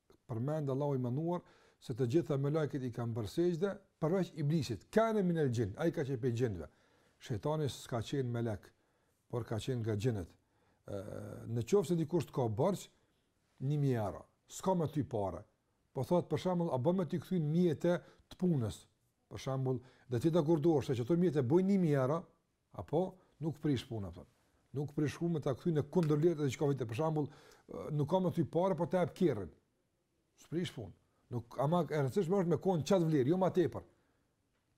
Përmend Allahu i Madhëruar se të gjitha melaiket i kanë bërë sexhde, përveç Iblisit, kane minel xhinni, ai ka qenë prej xhinëve. Shejtani s'ka qenë melek, por ka qenë nga xhinët. Në qoftë se dikush të ka borxh 1000 euro, s'ka me t'i kthy pare. Po thotë për shembull, a bën me t'i kthy në mjete të punës? Për shembull, dhe ti dakordohesh se ato mjete bojnë 1000 euro, Apo, nuk prish punë, apo. Nuk prish punë me ta kthy në kundërvlerë të diçka vite. Për shembull, nuk kam me ty pare, po ta jep kerrin. S'prish punë. Nuk, ama e rëndësishme është me konë çatë vlerë, jo ma tepër.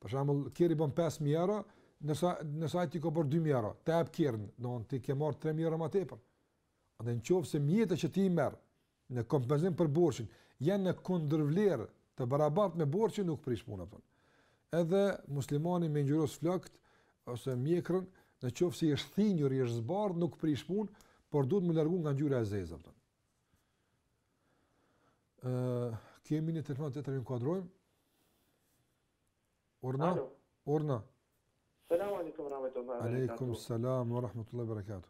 Për shembull, kerri bën 5.000 euro, ndërsa, ndërsa ai ti ka borxh 2.000 euro, të ebë kjerën, domethënë ti ke marrë 3.000 euro ma tepër. Andaj në qoftë se mjetet që ti i merr, në kompensim për borxhin, janë në kundërvlerë të barabartë me borxhin nuk prish punë po. Edhe muslimani me ngjyros flokët ose mjekrën, në qoftë se i është thinjur, i është zbardh, nuk prish punë, por duhet m'u largu nga ngjyra e zezë po. Ë, kemi një telefon tjetër, e inkuadrojmë. Urdhno. Urdhno. Selam aleikum rahmetullahi. Aleikum selam wa rahmetullahi barakatuh.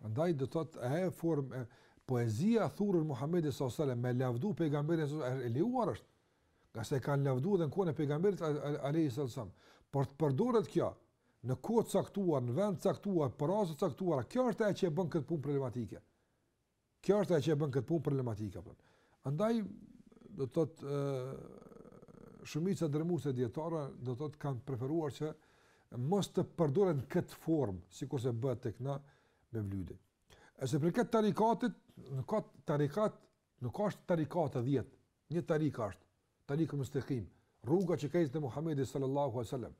Prandaj do të thotë ajo formë, ë, poezia e thurur Muhamedit sallallahu alaihi wasallam me lavdu pejgamberin sallallahu alaihi wasallam e lejuar është. Ngase e kanë lavdu edhe në kohën e pejgamberit alaihi sallallahu wasallam. Por të përdoret kjo në kohë të caktuar, në vend të caktuar, për rast të caktuar, kjo është ajo që e bën këtë punë problematike. Kjo është ajo që e bën këtë punë problematike po. Andaj do të thotë ë shumica dërrmuese e dijetarëve do të thotë kanë preferuar që mos të përdoret në këtë formë sikurse bëhet tek na mevlude. E sa i përket tarikatit, nuk ka tarikat, nuk ka është tarikat e dhjetë, një tarikat është, tariku mustekim, rruga që ka ecë Muhammedi sallallahu alaihi wasallam,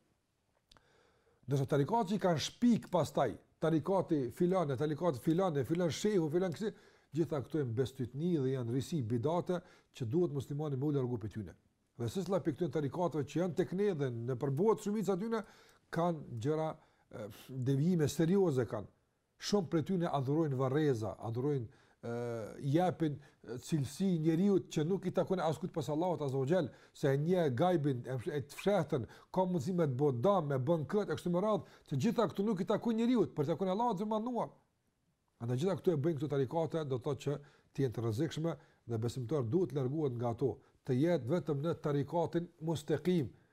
Ndërsa tarikatet që i kanë shpik pastaj, tarikati filan, tarikati filan, e filan shehu, filan kësi, gjitha këto janë bestytni dhe janë risi bidate që duhet muslimani me u largu pi tyne. Dhe secila pi këtyne tarikateve që janë tek ne dhe nëpër botë, shumica e tyne, kanë gjëra devijime serioze kanë. Shumë prej tyne adhurojnë varreza, adhurojnë ë japin cilësi njeriut që nuk i takon askujt pos Allahut azza wa jall, se e njeh gajbin e të fshehtën, ka mundësi me të bo dam, me bën kët e kështu me radhë, të gjitha këto nuk i takojnë njeriut, por i takojnë Allahut të madhëruar. Andaj gjitha këto e bëjnë këto tarikate, do të thotë që të jenë të rrezikshme dhe besimtari duhet të largohet nga ato, të jetë vetëm në tarikatin mustaqim,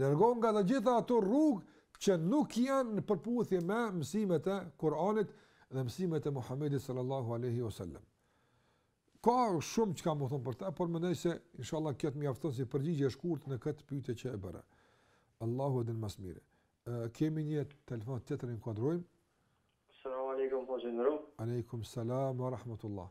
Largohu nga të gjitha ato rrugë që nuk janë në përputhje me mësimet e Kur'anit dhe mësimet e Muhamedit sallallahu alaihi wasallam. Ka shumë çka me thon për ta, por mendoj se inshallah kjo të mjafton si përgjigje e shkurtër në këtë pyetje që e bëre. Allahu e din më së miri. Kemi një telefon tjetër, e inkuadrojm. Selam alejkum hoxhë i nderum. Alejkum selam wa rahmetullah.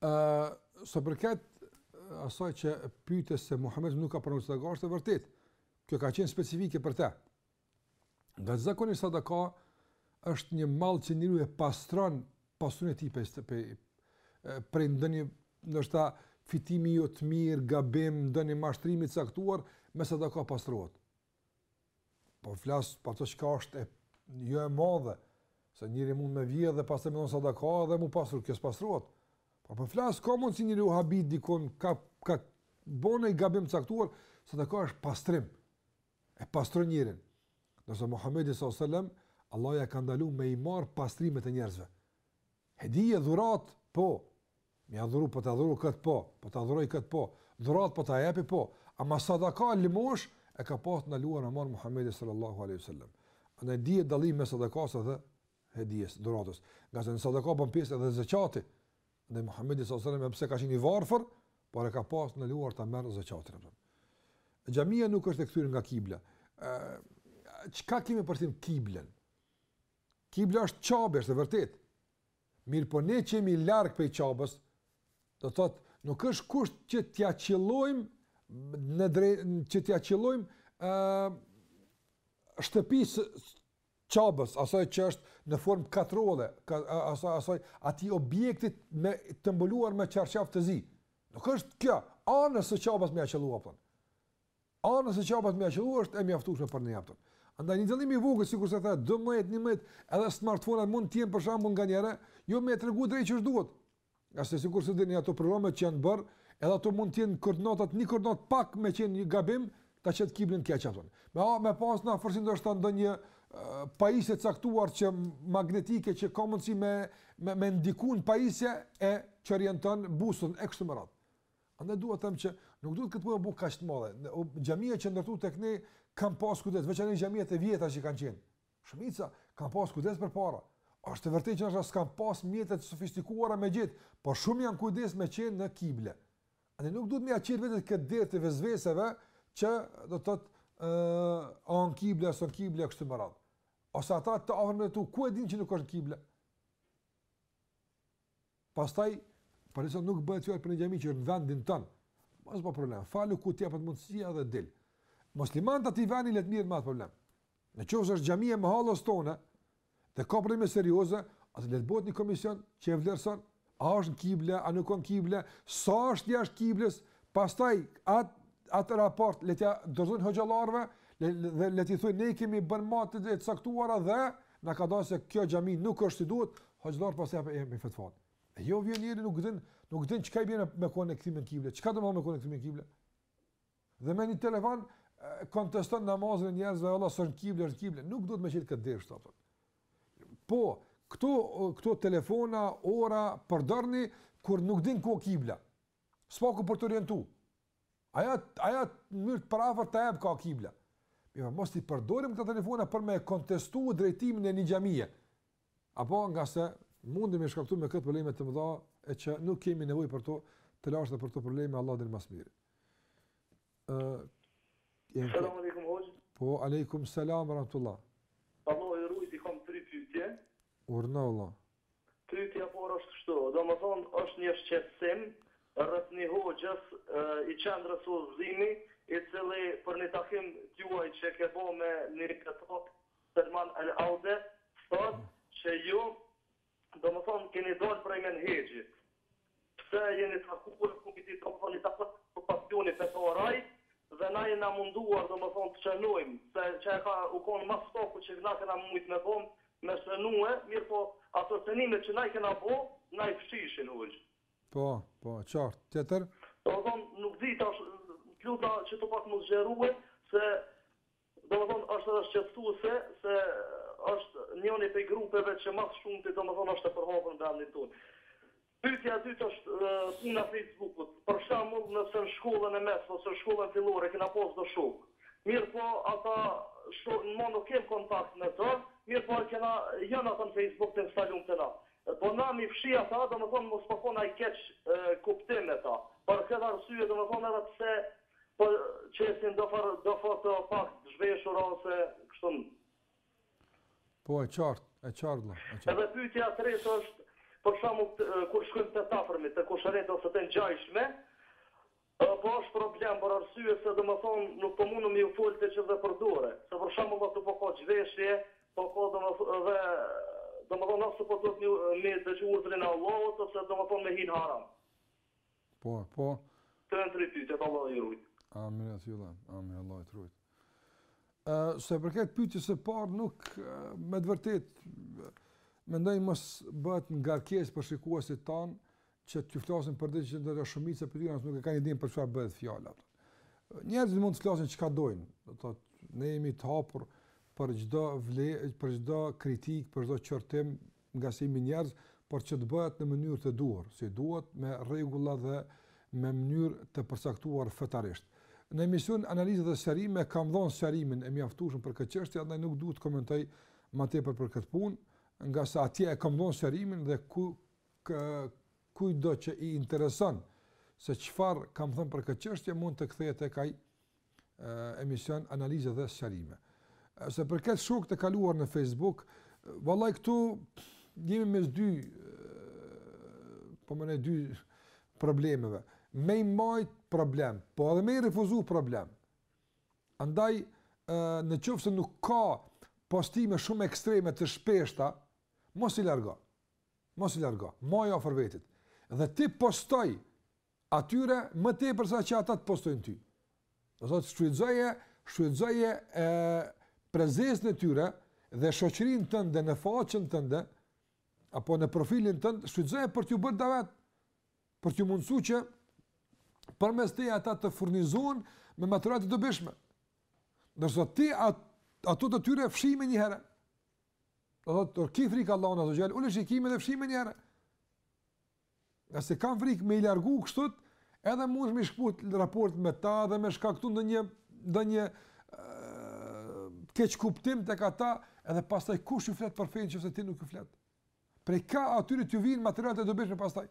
Ëh, sa i përket asaj që pyete se Muhamedi nuk ka pranuar sadaka, është e vërtetë. Kjo ka qenë specifike për të. Ngase zakonisht sadaka është një mall që njeriu e pastron pasurinë e tij prej, prej, prej ndonjë ndoshta fitimi jo të mirë, gabim, ndonjë mashtrimi të caktuar, me sadaka pastrohet. Po flas për atë çka është e, jo e madhe, se njëri mund me vjedh dhe pastaj me dhon sadaka dhe m'u pastru, kjo s'pastrohet. Po po flas ka, mund si njeri u habit dikun, ka ka bën një gabim t'caktuar, sadaka është pastrim. E pastron njeriun. Andaj Muhamedit sallallahu alaihi wasallam Allahu ia ka ndalu me i marrë pastrimet e njerëzve. Hedije, dhuratë, po, Me ia dhuru, po ta dhuroj këtë po, po ta dhuroj këtë po, dhuratë po ta japi po, ama sadaka lëmoshë e ka pas ndaluar me marrë Muhammedi sallallahu aleyhi sallam. Andaj dije dallim mes sadakasë dhe hedijes, dhuratës. Ngase në sadaka bën pjesë edhe zeqati, e Muhammedi sallallahu aleyhi sallam, edhe pse ka qenë i varfër, por e ka pas ndaluar të merr zeqatin. Xhamia nuk është e kthyer nga kibla. Çka kemi për qëllim kiblen? Kibla është Qabja, është e vërtetë. Mirëpo ne që jemi larg prej Qabës, do të thotë, nuk është kusht që t'ia qëllojmë në drejt, që t'ia qëllojmë ë shtëpisë, Qabës, asaj që është në formë katrore, ka, asaj asaj atij objektit me të mbuluar me çarçaf të zi. Nuk është kjo, anës së Qabës me ia qëllu. Ëh, nëse ç'pat me qëllu është e mjaftueshme për ne, mjaft. Andaj një dallim i vogël sikurse tha 12, 11, edhe smartphone-at mund të jenë për shembull nganjëherë, jo me tregu drejt qysh duhet. Ngase sikurse dini ato programe që janë bërë, edhe ato mund të jenë koordinatat, një koordinat pak me qenë gabim, ta qet kiblën keq ato. Me, a, me pas në afërsi ndoshta ndonjë pajisje t'caktuar që magnetike që ka mundësi me me me ndiku n'pajisjen që orienton busullën e kështu me radhë. Andaj dua të them që nuk duhet këtë punë me bo kaq të madhe. Xhamiat që janë ndërtu tek ne kanë pas kujdes, veçanërisht xhamiat e vjetra që kanë qenë. Shumica kanë pas kujdes përpara. Është e vërtetë që ata s'kan pas mjete të sofistikuara me gjet, por shumë janë kujdes me qenë në kible. Andaj nuk duhet me ia çel vetes këtë derë të vesveseve që do të thotë ë uh, o n'kible a s'o n'kible kështu me radhë. Ose ata të afërm me ty, ku e din që nuk është kible? Pastaj, pra nëse nuk bëhet fjalë për një xhami që është në vendin tënd, mos ba problem, falu ku të jepet mundësia dhe dil. Muslimanët aty vendi le të merren me atë problem. Në qoftë se është xhami e mahallës tonë, dhe ka probleme serioze, atëherë le të bëhet një komision që e vlerëson a është në kible, a nuk a në kible, sa është jashtë kibles, pastaj atë atë raport le t'ua dorëzojnë hoxhallarëve dhe le t'u thonë ne kemi bën matje të caktuara dhe Na ka dalë se kjo xhami nuk është si duhet, hoxhallarët pastaj japin fetva. E jo vjen njëri nuk din, nuk din çka i bjen me kon e kthyme n'kible. Çka do të thotë me kon e kthyme n'kible? Dhe me një telefon konteston namazin e njerëzve, a s'o n'kible, është kible, nuk duhet me çel këtë derë, pra. Po, këto këto telefona, ora përdorni kur nuk din ku o kibla. S'ma, ku për të orientu. Aja, aja në mënyrë të përafërt të bjen ka kibla. Mirë, po, mos t'i përdorim këta telefona për me kontestu drejtimin e një xhamie. Apo ngase mundim me shkaktu me këtë probleme të mëdha e që nuk kemi nevoj për to të lashtë për to probleme, Allahu e di më së miri. Uh, Salam aleikum, hoxhë. Po, aleikum, salam, rahmetullah. Allahu të rujt, i kam tri pytje. Urdhno, Allah. Pyetja e parë është kështu, domethënë është një shqetësim rreth një hoxhës i qendrës Udhëzimi i cili për një takim t'juaj që ke bo me një këtë Selman El Aude thotë që ju domethënë keni dalë prej menhexhit Pse jeni takuar me këtë domethënë i ka pas këto passioni fetar ai dhe na jena munduar domethënë të sqarojmë se qe ka u kon maksimumi që na kena mujt me bo me shënue mirëpo ato shënimet që na i kena bo na i fshishin hoxhë. Po, po, qartë. Tjetër? Domethënë nuk di tash, të luta që të pak me zgjerue se Domethënë është edhe shqetësuese se është njëri prej grupeve që mas shumti domethënë është e përhapun në vendin tonë. Pyetja e dytë është puna e fejsbukut. Për shembull nëse në shkollën e mesme ose në shkollën fillore kena pas do shokë, mirëpo ata shokë më nuk kemë kontakt me ta, mirëpo e kena janë ata në fejsbuk të instalum te na. A bon mi fshi ata domethënë mos me kon ai keqkuptim me ta. Për këtë arsye domethënë edhe pse Po qesin do for do foto pak të zhveshur ose kështu, domethënë. Po e qartë, e qartë vëlla, e qartë. Edhe pyetja e tretë është, për shembull kur shkojmë te të afërmit, te kushërinjtë ose të ngjashme, ë po është problem për arsye se domethënë nuk po mundem me ju fol të gjithëve për dore, se për shembull aty po ka zhveshje, po ka domethë edhe domethënë ose po duhet me me dëgju urdhrin e Allahut ose domethënë me hi në haram. Po, po. Të tri pyetjet, Allahu ju rujt. Amin edhe ty vlla, amin Allahu të rujt. Uh, sa i përket pyetjes së parë nuk uh, me të vërtet mendoj mos bëhet ngarkesë për shikuesit tanë që të flasim për diçka që ndoshta shumica prej tyre nuk e kanë idenë për çfarë bëhet fjala. Njerëzit mund të flasin çka dojnë, do të thotë ne jemi të hapur për çdo vlla, për çdo kritikë, për çdo qortim, ngase jemi njerëz, por që të bëhet në mënyrë të duhur, si duhet, me rregulla dhe me mënyrë të përcaktuar fetarisht. Në emisionin Analizë dhe Sqarime kam dhënë sqarimin e mjaftueshëm për këtë çështje, andaj nuk dua të komentoj më tepër për këtë punë, ngase atje e kam dhënë sqarimin dhe ku kë kujtdo që i intereson se çfarë kam thënë për këtë çështje mund të kthehet tek ai emision analize dhe sqarime. Sa për këtë shok të kaluar në Facebook, vallai këtu jemi mes dy po më dy problemeve. Me i majt problem, po edhe me i refuzu problem. Andaj, në qoftë se nuk ka postime shumë ekstreme të shpeshta, mos i largo. Mos i largo. Maji afër vetit. Dhe ti postoju Atyre më tepër sa që ata të postojnë ty. Do thotë shfrytëzoje, shfrytëzoje prezencën e tyre dhe shoqërinë tënde në faqen tënde apo në profilin tënd, shfrytëzoje për t'ju bërë davet, për t'ju mundësuar që përmes teje ata të furnizohen me materiale të dobishme. Ndërsa ti at, ato të tyre fshiji menjëherë. Do thotë, "Por ki frikë Allahun azza ve xhel, ule shikimin dhe fshiji menjëherë." Se kam frikë me i largu kështu, edhe mund të më shkëput raport me ta dhe më shkaktu ndonjë ndonjë keq kuptim tek ata, edhe pastaj kush ju flet për fenë nëse ti nuk ju flet. Prej ka atyre t'ju vijnë materialet e dobishme pastaj.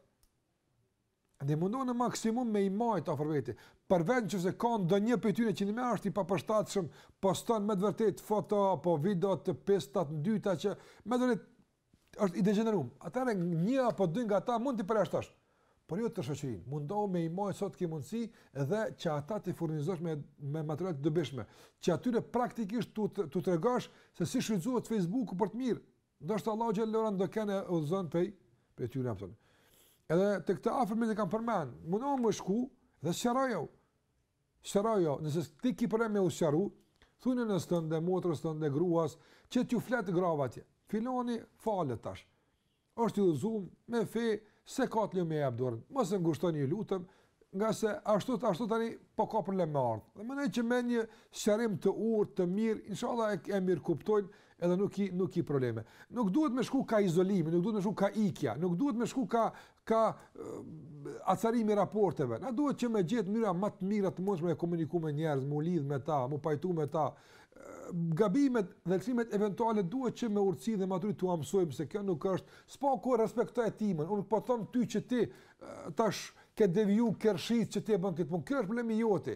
Dhe mundohu në maksimum me i majtë afër vetit, përveç nëse ka ndonjë prej tyre që njëmend është i papërshtatshëm, poston me të vërtetë foto apo video të pista, të ndyta që me të vërtetë është i degjenerum. Atëherë një apo dy nga ta mund t'i përjashtosh, por jo tërë shoqërinë. Mundohu me i majtë sa të kesh mundësi dhe që ata t'i furnizosh me, me materiale të dobishme. Që atyre praktikisht t'u, t'u, t'u tregosh se si shfrytëzohet Facebooku për të mirë. Dashtë Allahu xhele dikënd e udhëzon prej, prej ty në Edhe te këta të afërm e kam përmend, mundohu me shku dhe sqarojau. Sqarojau, nëse ti ki problem me u sqaru, thuji nënës tënde, motrës tënde, gruas, që t'ju flet grave atje. Filani falet tash. Është i udhëzum me fe, s'e ka të lejume me e jap dorën. Mos e ngushtoni ju lutem, ngase ashtu ashtu tani po ka problem me ardh. Dhe mendoj që me një sqarim të urtë, të mirë, inshallah e, e mirëkuptojnë Edhe nuk ki nuk ki probleme. Nuk duhet me shku ka izolimi, nuk duhet me shku ka ikja, nuk duhet me shku ka ka acarimi i raporteve. Na duhet që me gjetë mënyra më të mira të mundshme të komunikojmë me njerëz, m'u lidh me ta, m'u pajtu me ta. Gabimet dhe lëshimet eventuale duhet që me urtësi dhe maturi t'i mësojmë se kjo nuk është, s'po të respektoj, e timen, unë po them ty që ti tash ke deviju krejt që ti e bën këtë punë, kjo është problemi joti,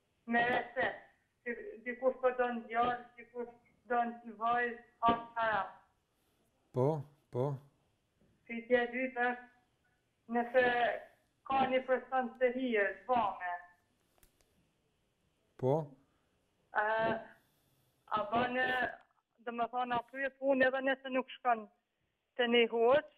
Me recetë, që dikush po don djalë, dikush don vajzë, asht haram. Po, po. Pyetja e dytë është, nëse ka një person të hije, zamë. Po. A, a ban, domethënë a kryhet punë edhe nëse nuk shkon te një hoxhë,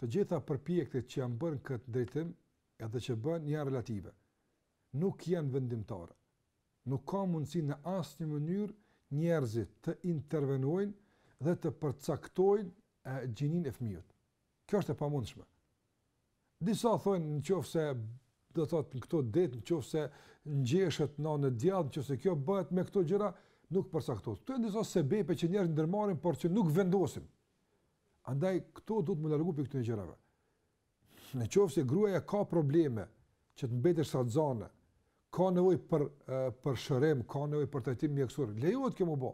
Të gjitha përpjekjet që janë bërë në këtë drejtim, edhe që bëhen, janë relative. Nuk janë vendimtare. Nuk ka mundësi në asnjë mënyrë njerëzit të intervenojnë dhe të përcaktojnë gjininë e fëmijës. Kjo është e pamundshme. Disa thonë në qoftë se do të thotë në këto ditë, në qoftë se ngjishet në në djalë, në qoftë se kjo bëhet me këto gjëra, nuk përcaktojnë. Këto janë disa sebepe që njerëzit i ndërmarrin, por që nuk vendosin. Andaj këtu duhet me u largu prej këtyre gjërave. Në qoftë se gruaja ka probleme që të mbetet shtatzënë, ka nevojë për për shërim, ka nevojë për trajtim mjekësor, lejohet kjo me u bo.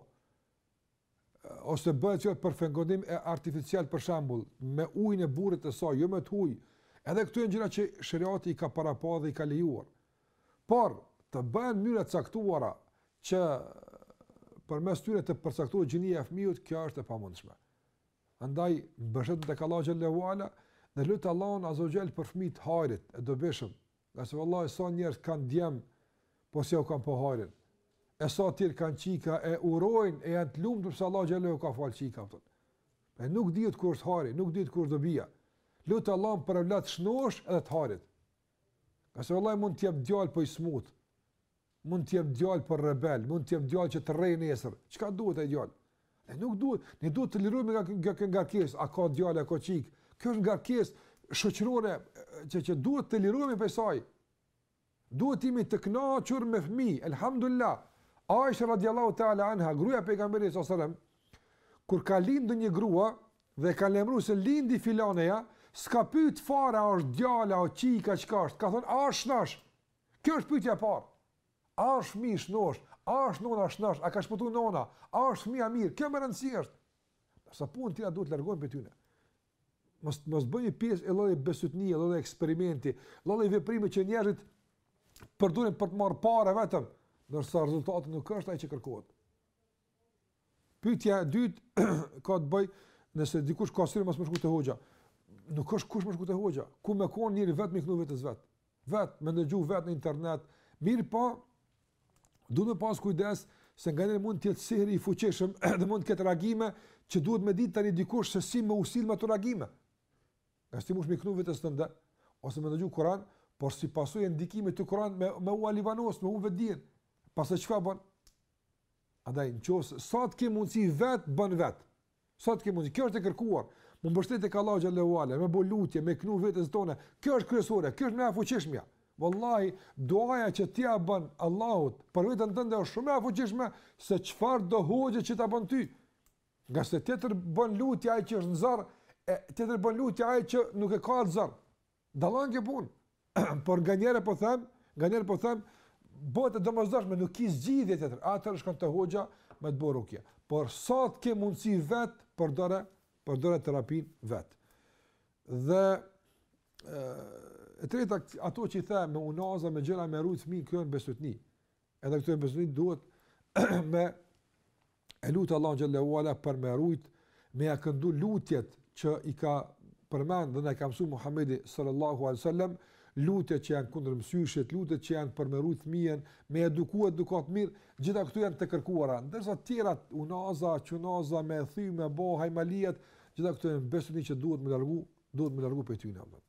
Ose bëhet fjalë për fekondim artificial për shembull, me ujin e burrit të saj, jo me të huaj. Edhe këto janë gjëra që shariati i ka parapa dhe i ka lejuar. Por, të bëhen mënyra të caktuara që përmes tyre të përcaktohet gjinia e fëmijës, kjo është e pamundshme. Andaj, mbështetu tek Allahu xhelle ve ala dhe lut Allahun azze ve xhel për fëmijë të hajrit, të dobishëm. Ngase vallahi sa njerëz kanë djem, po s'ju kanë pa hajrin. E sa të tjerë kanë çika e urojnë e janë të lumtur se Allahu xhelle ua ka fal çikat ato. Pra nuk dihet ku është hajri, nuk dihet ku dobia. Lut Allahun për evlat t'shnosh edhe të hajrit. Ngase vallahi mund t'jep djallë por i smut, mund t'jep djallë por rebel, mund t'jep djallë që të rreh nesër, çka t'duhet ai djalë? Ne nuk duhet, ne duhet të lirohemi nga, nga, nga, ngarkesa, ka djalë, a ka çikë, kjo është ngarkesë shoqërore, që, që duhet të lirohemi prej saj, duhet t'jemi të knaqur me fmi, elhamdulilah, Aishja radiallahu ta'ala anha, gruja e Pejgamberit s.a.s. Kur ka lindu një grua, Dhe e kanë lajmëruar se lindi filaneja, s'ka pyet fare a është djalë, a është çikë, çka është, ka thënë a është shnosh. Kjo është pyetja e parë. A është fëmijë shnosh, a është nona shnosh, a ka shpëtu nona, a është fëmija mirë, kjo me rëndësi është. Sa punë tjera duhet të largohemi prej tyne. Mos, mos u bëj pjesë e lloj besëtytnie, lloj eksperimenti, lloj veprimi që njerëzit përdorin për të marrë pare vetëm, ndërsa rezultati nuk është ai që kërkohet. Pyetja e dytë ka të bëjë nëse dikush ka sihër mos me shku te hoxha. Nuk është kusht me shku te hoxha. Ku mun kon njeri vetë me i knu vetes vet. Vet me ndëgju vet në internet. Mirëpo, duhet pas kujdes se nganjëherë mund të jetë sihri i fuqishëm dhe mund të ketë reagime që duhet me ditë tani dikush se si me u sill me ato reagime. Ngase munesh me i knu vetes tënde, ose me ndëgju Kuran, por si pasojë e ndikimit të Kuranit me, me u alivanos, me hup vedin, pastaj çka bon? Andaj, në qoftë se sa të ke mundësi vetë, bën vetë. Sa të ke mundësi, kjo është e kërkuar. Me u mbështet te Allahu xhelle ue ala, me bo lutje, me knu vetes tonde. Kjo është kryesore, kjo është më e fuqishmja. Wallahi, duaja që ti ia bën Allahut, për veten tënde është shumë më e fuqishme, se çfarëdo hoxhe që ta bën ty. Ngase tjetër bën lutje ai që është në zor, e tjetër bën lutje ai që nuk e ka atë zor. Dallon kjo punë. Por nganjëherë po them, nganjëherë po them, bëhet e domosdoshme, nuk ki zgjidhje tjetër. Atëherë shkon te hoxha me të bërë rukje. Por sa të ke mundësi vet, përdore, përdore terapinë vet. Dhe e treta ato që i the me unaza me gjëra me rujt fëmijën, këto janë besëtni. Edhe këto janë besëtni duhet me e lut Allahun xhelle ue ala për me rujt me ja këndu lutjet që i ka përmend dhe na ka mësuar Muhamedi sallallahu alaihi wasallam lutjet që janë kundër mësyshit, lutjet që janë për me rujt fëmijën, me eduku edukatë të mirë, gjitha këto janë të kërkuara. Ndërsa të tjerat, unaza, çunaza, me thy, me bo, hajmaliat, gjitha këto janë besëtni që duhet me u largu, duhet me u largu prej tyre, apo.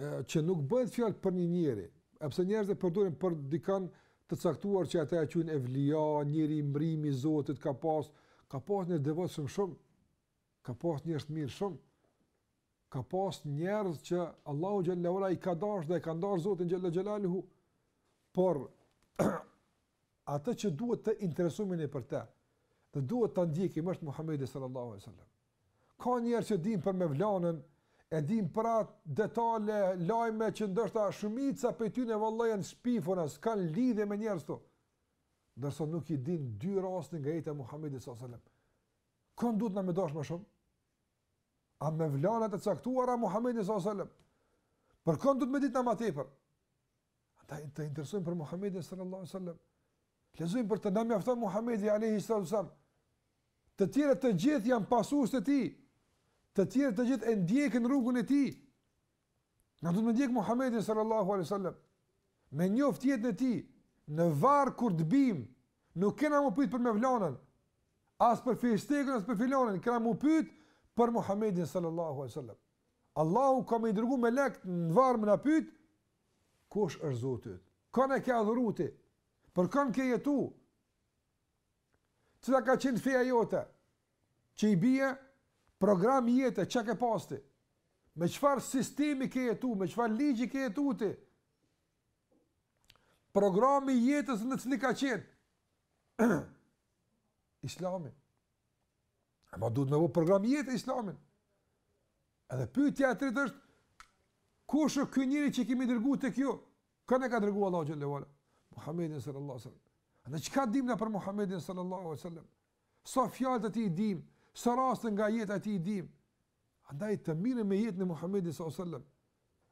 që nuk bëhet fjalë për një njeri, sepse njerëzit e përdorin për dikënd të caktuar që ata e quajnë evlija, njeri i mirë, mik i Zotit ka pas, ka pas njerëz të devotshëm shumë, ka pas njerëz të mirë shumë, ka pas njerëz që Allahu xhelle ue ala i ka dashur dhe e kanë dashur Zotin xhelle xhelaluhu, por atë që duhet të interesohemi ne për të, dhe duhet ta ndjekim është Muhamedi sallallahu alaihi wasallam. Ka njerëz që dinë për Mevlanën, e dinë për atë detale, lajme që ndoshta shumica prej tyre vallai janë të shpifura, s'kanë lidhje me njerëz këtu. Ndërsa nuk i dinë dy raste nga jeta e Muhamedit sallallahu alajhi wasallam. Kënd duhet na me dash më shumë. A mevlanat e caktuara a Muhamedin sallallahu alajhi wasallam. Për kënd duhet me ditë na ma tepër. Atëherë të interesohemi për Muhammedin sallallahu alaihi wasallam. Të lexojmë për të, na mjafton Muhammedi alaihi wasallam. Të tjerët të gjithë janë pasues të tij. Të tjerët të gjithë e ndjekin rrugën e tij. Na duhet të ndjekim Muhammedin sallallahu alaihi wasallam. Me njoft jetën e tij në varr kur të bim, nuk kena me u pyet për Mevlanën. As për Fistekun, as për Filanin, kena me u pyet për Muhammedin sallallahu alaihi wasallam. Allahu ka me dërguar melek në varr me na pyet Kush është Zoti yt? Kën e ke adhuru ti? Për kën ke jetu? Cila ka qenë feja jote? Që i bie program jete, çka ke pas ti? Me çfarë sistemi ke jetu? Me çfarë ligji ke jetu ti? Programi i jetës tënde cili ka qenë? Islami. Ama duhet me bo program jete islamin. Edhe pyjtja e tretë është, kush është ky njeri që kemi dërgu tek ju? Kënë e ka dërgu Allahu xhelle ve ala? Muhammedin sallallahu sallam. A ne çka dimë na për Muhammedin sallallahu sallam? Sa fjalët e tij i dimë? Sa raste nga jeta e tij i dimë? Andaj të merren me jetën e Muhammedit sallallahu alaihi wasallam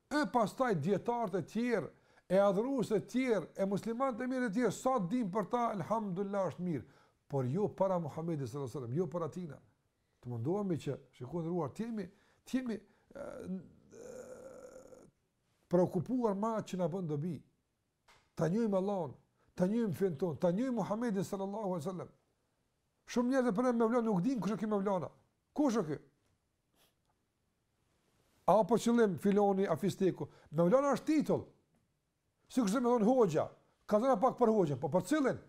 e pastaj dijetarët e tjerë e adhurues të tjerë, e muslimanë të mirë të tjerë, sa të dimë për ta, elhamdulillah është mirë, por jo para Muhammedit sallallahu alaihi wasallam, jo para tina. Të mundohemi që shikues të nderuar të jemi, të jemi të preokupuar me atë që na bën dobi. ta njohim Allahun, ta njohim fenë tonë, ta njohim Muhamedin sallallahu alaihi wasallam. Shumë njerëz për Mevlanën nuk dinë kush është ky Mevlana. Kush është ky? A për qëllim filoni a fisteku. Mevlana është titull. Sikur me thonë hoxha, ka dhënë pak për hoxhën, po për cilën?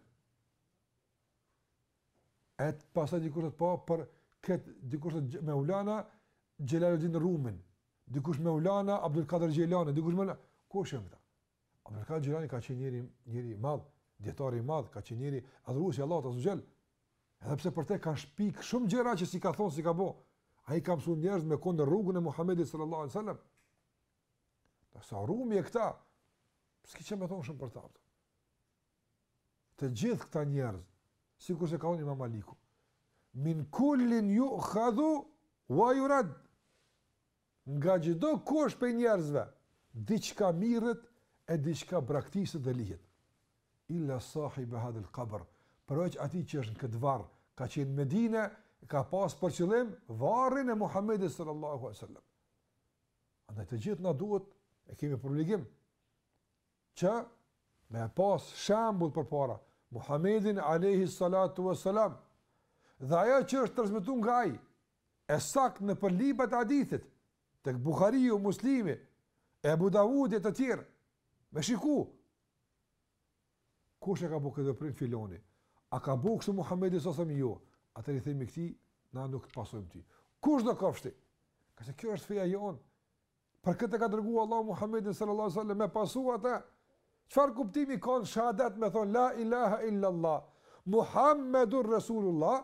E pastaj dikush thotë po për kë, dikush thotë Mevlana Xhelaluddin Rumin, dikush Mevlana Abdul Kadir Xhelani, dikush Mevlana, kush janë këta? Abdulkadir Xhelani ka qenë njeri, njeri i madh, dijetar i madh, ka qenë njeri adhurues i Allahut azze ve xhel, edhe pse për te kanë shpik shumë gjëra që s'i ka thonë, s'i ka bo, ai ka mësu njerëz me kon në rrugën e Muhammedit sallallahu alai sallam, ndërsa Rumi e këta, s'ki që me thonë shumë për ta, për. të gjithë këta njerëz, sikurse ka thonë Imam Maliku, min kullin jukhadhu wa jurad, Nga çdokush prej njerëzve, diçka mirret e diçka braktiset dhe lihet. Illa sahibe hadha al-qabr, përveç atij që është në këtë varr, ka qenë në Medine, ka pas për qëllim varrin e Muhammedit sallallahu alejhi ve sellem. Andaj të gjithë na duhet e kemi për obligim që me pas shembull përpara, Muhammedin Alejhi Salatu Veselam, dhe ajo që është transmitu nga ai, E saktë nëpër librat e hadithit, tek Buhariu, Muslimi, Ebu Davudi e të tjerë. Me shiku. Kush e ka bo këtë veprim, filoni? A ka bo kështu Muhamedi sallallahu sallam? Jo. Atëherë i themi këtij, na nuk të pasojmë ty. Kushdo kofsh ti. Ngase kjo është feja jonë. Për këtë ka dërguar Allahu Muhammedin sallallahu alaihi wasallam me pasu atë. Çfarë kuptimi ka në shehadet me thonë la ilaha illa allah Muhammedur rasulullah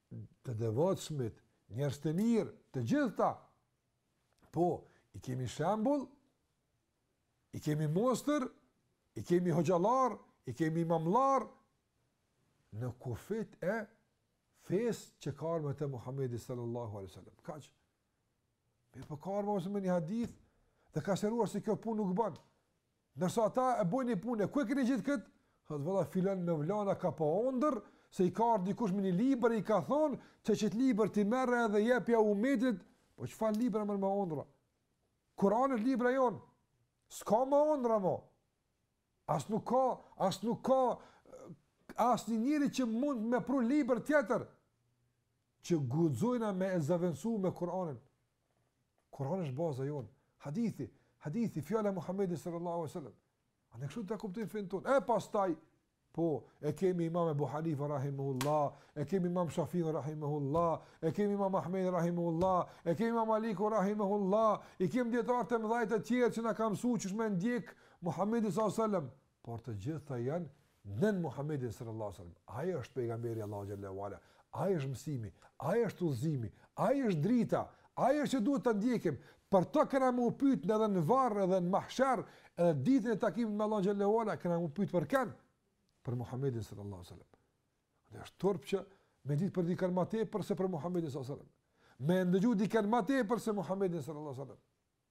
të devotshmit, njerëz të mirë, të gjithë ta. Po, i kemi shembull, i kemi mostër, i kemi hoxhallarë, i kemi imamllarë në kufit e fesë që ka ardhë me të Muhammedi sallallahu alaihi sallam. Kaq, Mirë po ka ardh me një hadith dhe ka sqaruar se kjo punë nuk ban. Ndërsa ata e bojnë një punë, ku e keni gjet këtë? Thot, valla, filan evliaja ka pa ondërr, se i ka ardhë dikush me një libër, i ka thonë, që qet libër ti merre edhe jepja umetit, po çfarë libri more me ondrra? Kurani është libri jonë, s'ka me ondrra mo. As nuk ka, as nuk ka as një njeri që mund me pru libër tjetër që guxojna me e zavendësu me Kur'anin. Kur'ani është baza jonë. Hadithi, hadithi, fjala e Muhammedit sallallahu alejhi wasallam. A ne kështu ta kuptojmë fenë tonë. E pastaj, po, e kemi imam Ebu Hanifen rahimehullah, e kemi imam Shafiun rahimehullah, e kemi imam Ahmedin rahimehullah, e kemi imam Malikun rahimehullah, i kemi dijetarë të mdhaj të tjerë që na kanë msu qysh me ndjekë Muhamedin sallallahu alejhi wasallam, por të gjitha janë nën Muhamedin sallallahu alejhi wasallam. Ai është pejgamberi i Allahut xhel-le ve ala. Ai është mësimi, ai është udhëzimi, ai është drita, ai është që duhet ta ndjekim. Për të kena me u pyet edhe në varr edhe në mahsher, edhe ditën e takimit me Allahun xhel-le ve ala kena me u pyet për kën? Për Muhamedin sallallahu alejhi wasallam. Dhe është turp që me ditë për dikën më tepër se për Muhamedin sallallahu alejhi wasallam. Me ndëgju dikën më tepër se Muhamedin sallallahu alejhi wasallam.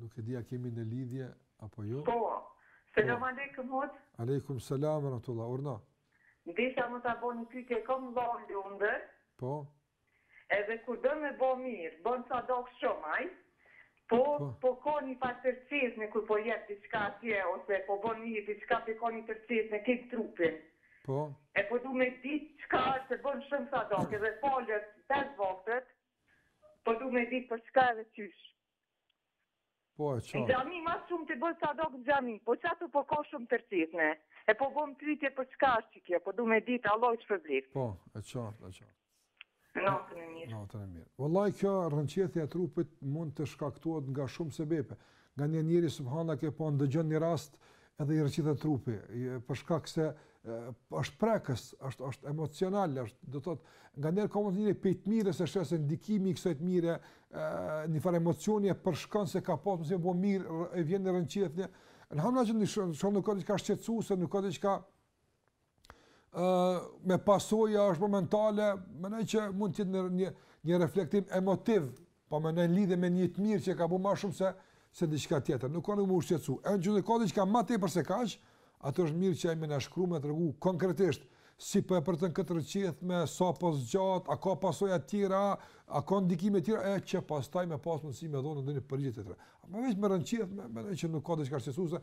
Nuk e di a kemi në lidhje apo jo. Po. Selam alejkum hoxh. Alejkum selam ve rahmetullah. Urdhno. Deshta me ta bo një pyetje kam vllaun n'Londër. Po. Edhe kur don me bo mirë bon sadaka shumë ai po po ka një far t'rrqethne kur po jep diçka atje ose po bon mirë diçka po e kap një t'rrqethne krejt trupin po e po du me dit çka është se bon shumë sadaka edhe falet pesë vaktet Po du me ditë për çka edhe qysh. Po e qartë. Në xhami ma s'shumti bon sadaka në xhami, po qaty po ka shumë t'rrqethne. E po bon pyetje për çka është kjo, po du me ditë, Allahu ju shpërbleftë. Po, e qartë, e qartë. Natën e mirë. Natën e mirë. Vëlla i, kjo rrënqethja e trupit mund të shkaktohet nga shumë sebepe. Nganjëherë njeriu, subhanallah, kur po ndëgjon një rast, Edhe i rrëqethet trupi, për shkak se është prekës, është është emocional, është, do të thotë, nganjëherë ka mund edhe prej të mire se sheh se ndikimi i kësaj të mire, një farë emocioni e përshkon se ka pasë me bo mirë e vjen një rrënqethje. Ne hamna që ndihmon, çon nuk ka diçka shqetësuese, nuk ka diçka me pasoja është momentale, mendoj që mund të jetë një një reflektim emotiv, po më në lidhje me një të mirë që ka bo më shumë se se diçka tjetër. Nuk ka nuk me u shqetsu. E në qoftë se ka diçka më tepër se kaq, atëherë është mirë që ai me na shkru me tregu konkretisht si po e përjeton këtë rrëqethmë sa po zgjat, a ka pasoja të tjera, a ka ndikime të tjera e që pastaj me pas mundësi me dhonë ndonjë përgjigje tjetër. Ama vetëm rrëqethmë, mendoj që nuk ka diçka shqetësuese,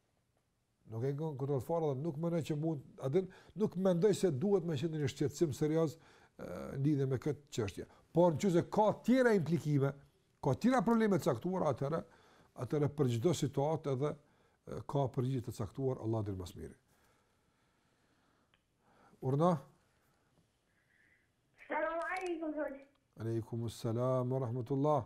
Nuk e kanë kontrollu fare dhe nuk mendoj që mund, a din, nuk mendoj se duhet me qenë një shqetësim serioz lidhje me këtë çështje. Por në qoftë se ka tjera implikime, ka tjera probleme të caktuar, atëherë, atëherë për çdo situatë edhe ka përgjigje të caktuar, Allahu e di ma s'miri. Urdhno? Salam alejkum, hoxhë. Alejkum selam, rahmetullah.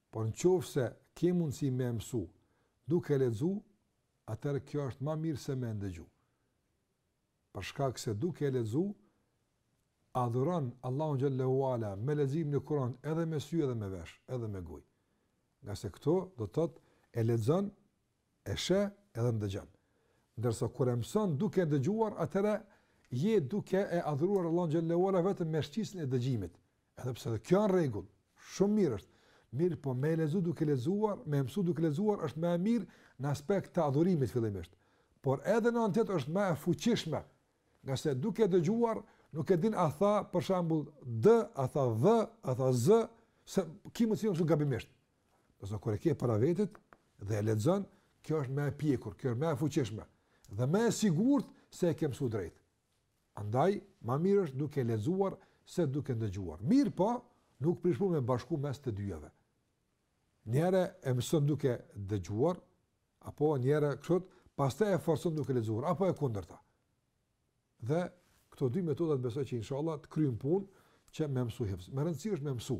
Por në qoftë se ke mundësi me e mësu, duke lexu, atëherë kjo është ma mirë se me e ndëgju. Për shkak se duke e lexu, adhuron Allahun xhel-le ve ala me lexim në Kur'an edhe me sy edhe me vesh, edhe me gojë. Ngase kështu do të thotë e lexon e sheh edhe ndëgjon. Ndërsa kur e mëson duke dëgjuar, atëherë je duke e adhuruar Allahun xhel-le ve ala vetëm me shqisën e dëgjimit. Edhe pse edhe kjo është në rregull, shumë mirë është. Mirëpo me lexu duke lexuar, me mësu duke lexuar është më e mirë në aspekt të adhurimit fillimisht. Por edhe në anë tjetër është më e fuqishme, ngase duke dëgjuar nuk e din a tha për shembull d, a tha dh, a tha z, se ki mundësi me mësu gabimisht. Ndërsa kur e ke para vetes dhe e lexon, kjo është më e pjekur, kjo është më e fuqishme dhe më e sigurt se e ke mësuar drejt. Andaj, më mirë është duke lexuar se duke ndëgjuar. Mirëpo, nuk prish punë me bashku mes të dyjave. Një herë e mëson duke dëgjuar, apo një herë kështu, pastaj e forcon duke lexuar, apo e kundërta. Dhe këto dy metodat besoj që inshallah të kryjnë punë që me mësu hifz. Me rëndësi është me mësu.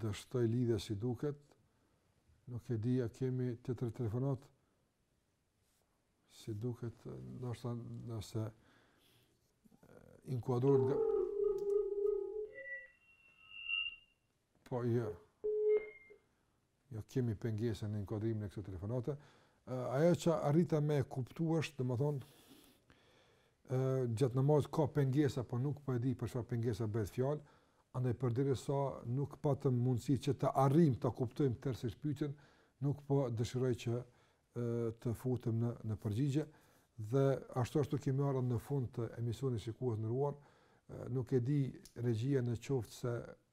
dështoi lidhja si duket, nuk e di a kemi tjetër telefonatë, si duket, ndoshta nëse inkuadrohet nga... Po, jo. Jo. Jo kemi pengesa në inkuadrimin e kësaj telefonate. Ajo që arrita me e kuptu është, domethënë, gjatë namazit ka pengesa, po nuk po e di për çfarë pengesa bëhet fjalë, andaj përderisa nuk patëm mundësi që të arrijmë ta kuptojmë tërësisht pyetjen, nuk po dëshiroj që të futem në në përgjigje dhe ashtu kështu kemi ardhur në fund të emisionit shikues të nderuar, nuk e di regjia në qoftë se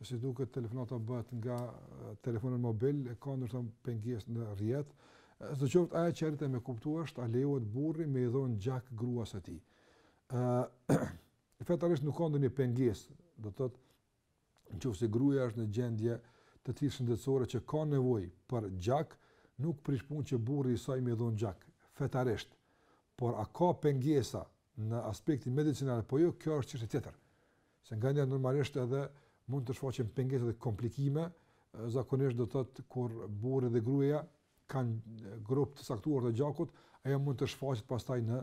se si duket telefonata bëhet nga telefoni mobil e ka ndonjë pengesë në rrjet. Sido qoftë ajo që arrita me kuptuar është a lejohet burri me i dhon gjak gruas së tij. Ëh fetarisht nuk ka ndonjë pengesë, do të thotë nëse gruaja është në gjendje të tillë shëndetësore që ka nevojë për gjak, nuk prish punë që burri i saj me i dhon gjak fetarisht. Por a ka pengesa në aspektin medicinal apo jo, kjo është çështje tjetër. Se nganjëherë normalisht edhe mund të shfaqen pengesa dhe komplikime, zakonisht do të thotë kur burri dhe gruaja kanë grup të caktuar të gjakut, ajo mund të shfaqet pastaj në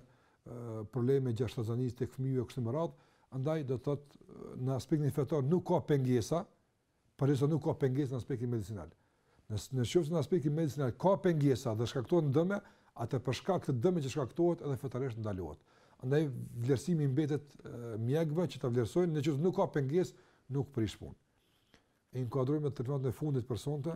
probleme gjatë shtatzënisë te fëmija e kështu me radhë, andaj do të thotë në aspektin fetar nuk ka pengesa, përderisa nuk ka pengesë në aspektin medicinal. Në qoftë se në aspektin medicinal ka pengesa dhe shkaktohen dëme, atë për shkak të dëmit që shkaktohet edhe fetarisht ndalohet. Andaj vlerësimi mbetet mjekëve që ta vlerësojnë nëse nuk ka pengesë, nuk prish punë. Inkuadrojmë telefonatën e fundit për sonte,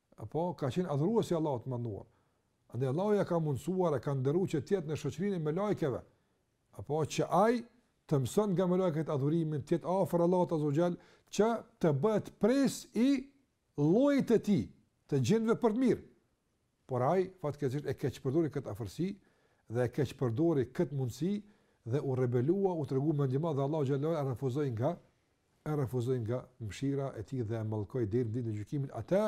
Apo, ka qenë adhurues i Allahut të Madhënuar. Andaj Allahu ia ka mundësuar, e ka nderuar që të jetë në shoqëri me melaiket. Apo që ai të mëson nga melaiket adhurimin, të jetë afër Allahut Azza wa Jall, që të bëhet prijës i llojit të tij, të xhindëve për të mirë. Por ai fatkeqësisht e keqpërdori këtë afërsi dhe e keqpërdori këtë mundësi dhe u rebelua, u tregu mendjemadh dhe Allahu Xhelle shanuhu e refuzoi nga e refuzoi nga mëshira e Tij dhe e mallkoi deri në Ditën e Gjykimit atë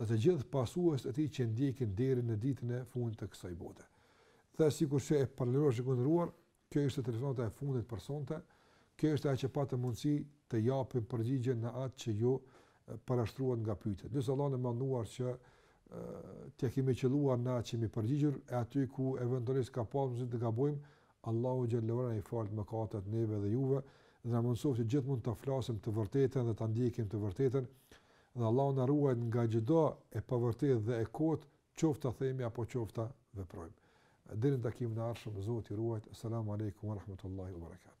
dhe të gjithë pasuesit e tij që ndjekin deri në ditën e fundit të kësaj bote. Dhe sikur që e paralajmërova shikues të nderuar, kjo ishte telefonata e fundit për sonte. Kjo ishte ajo që patëm mundësi të japim përgjigje në atë që ju parashtruat nga pyetjet. Lusim Allahun e Madhëruar që të kemi qëlluar në atë që jemi përgjigjur e aty ku eventualisht ka pasur të gabojmë, Allahu xhelle shanuhu na i faltë mëkatet neve dhe juve dhe na mundësoftë gjithmonë ta flasim të vërtetën dhe ta ndjekim të vërtetën dhe Allahu na ruajtë nga çdo e pavërtetë dhe e kotë qoftë ta themi apo qoftë ta veprojmë deri në takimin e ardhshëm Zoti ju ruajtë selam alejkum wa rahmetullahi wa barakatuh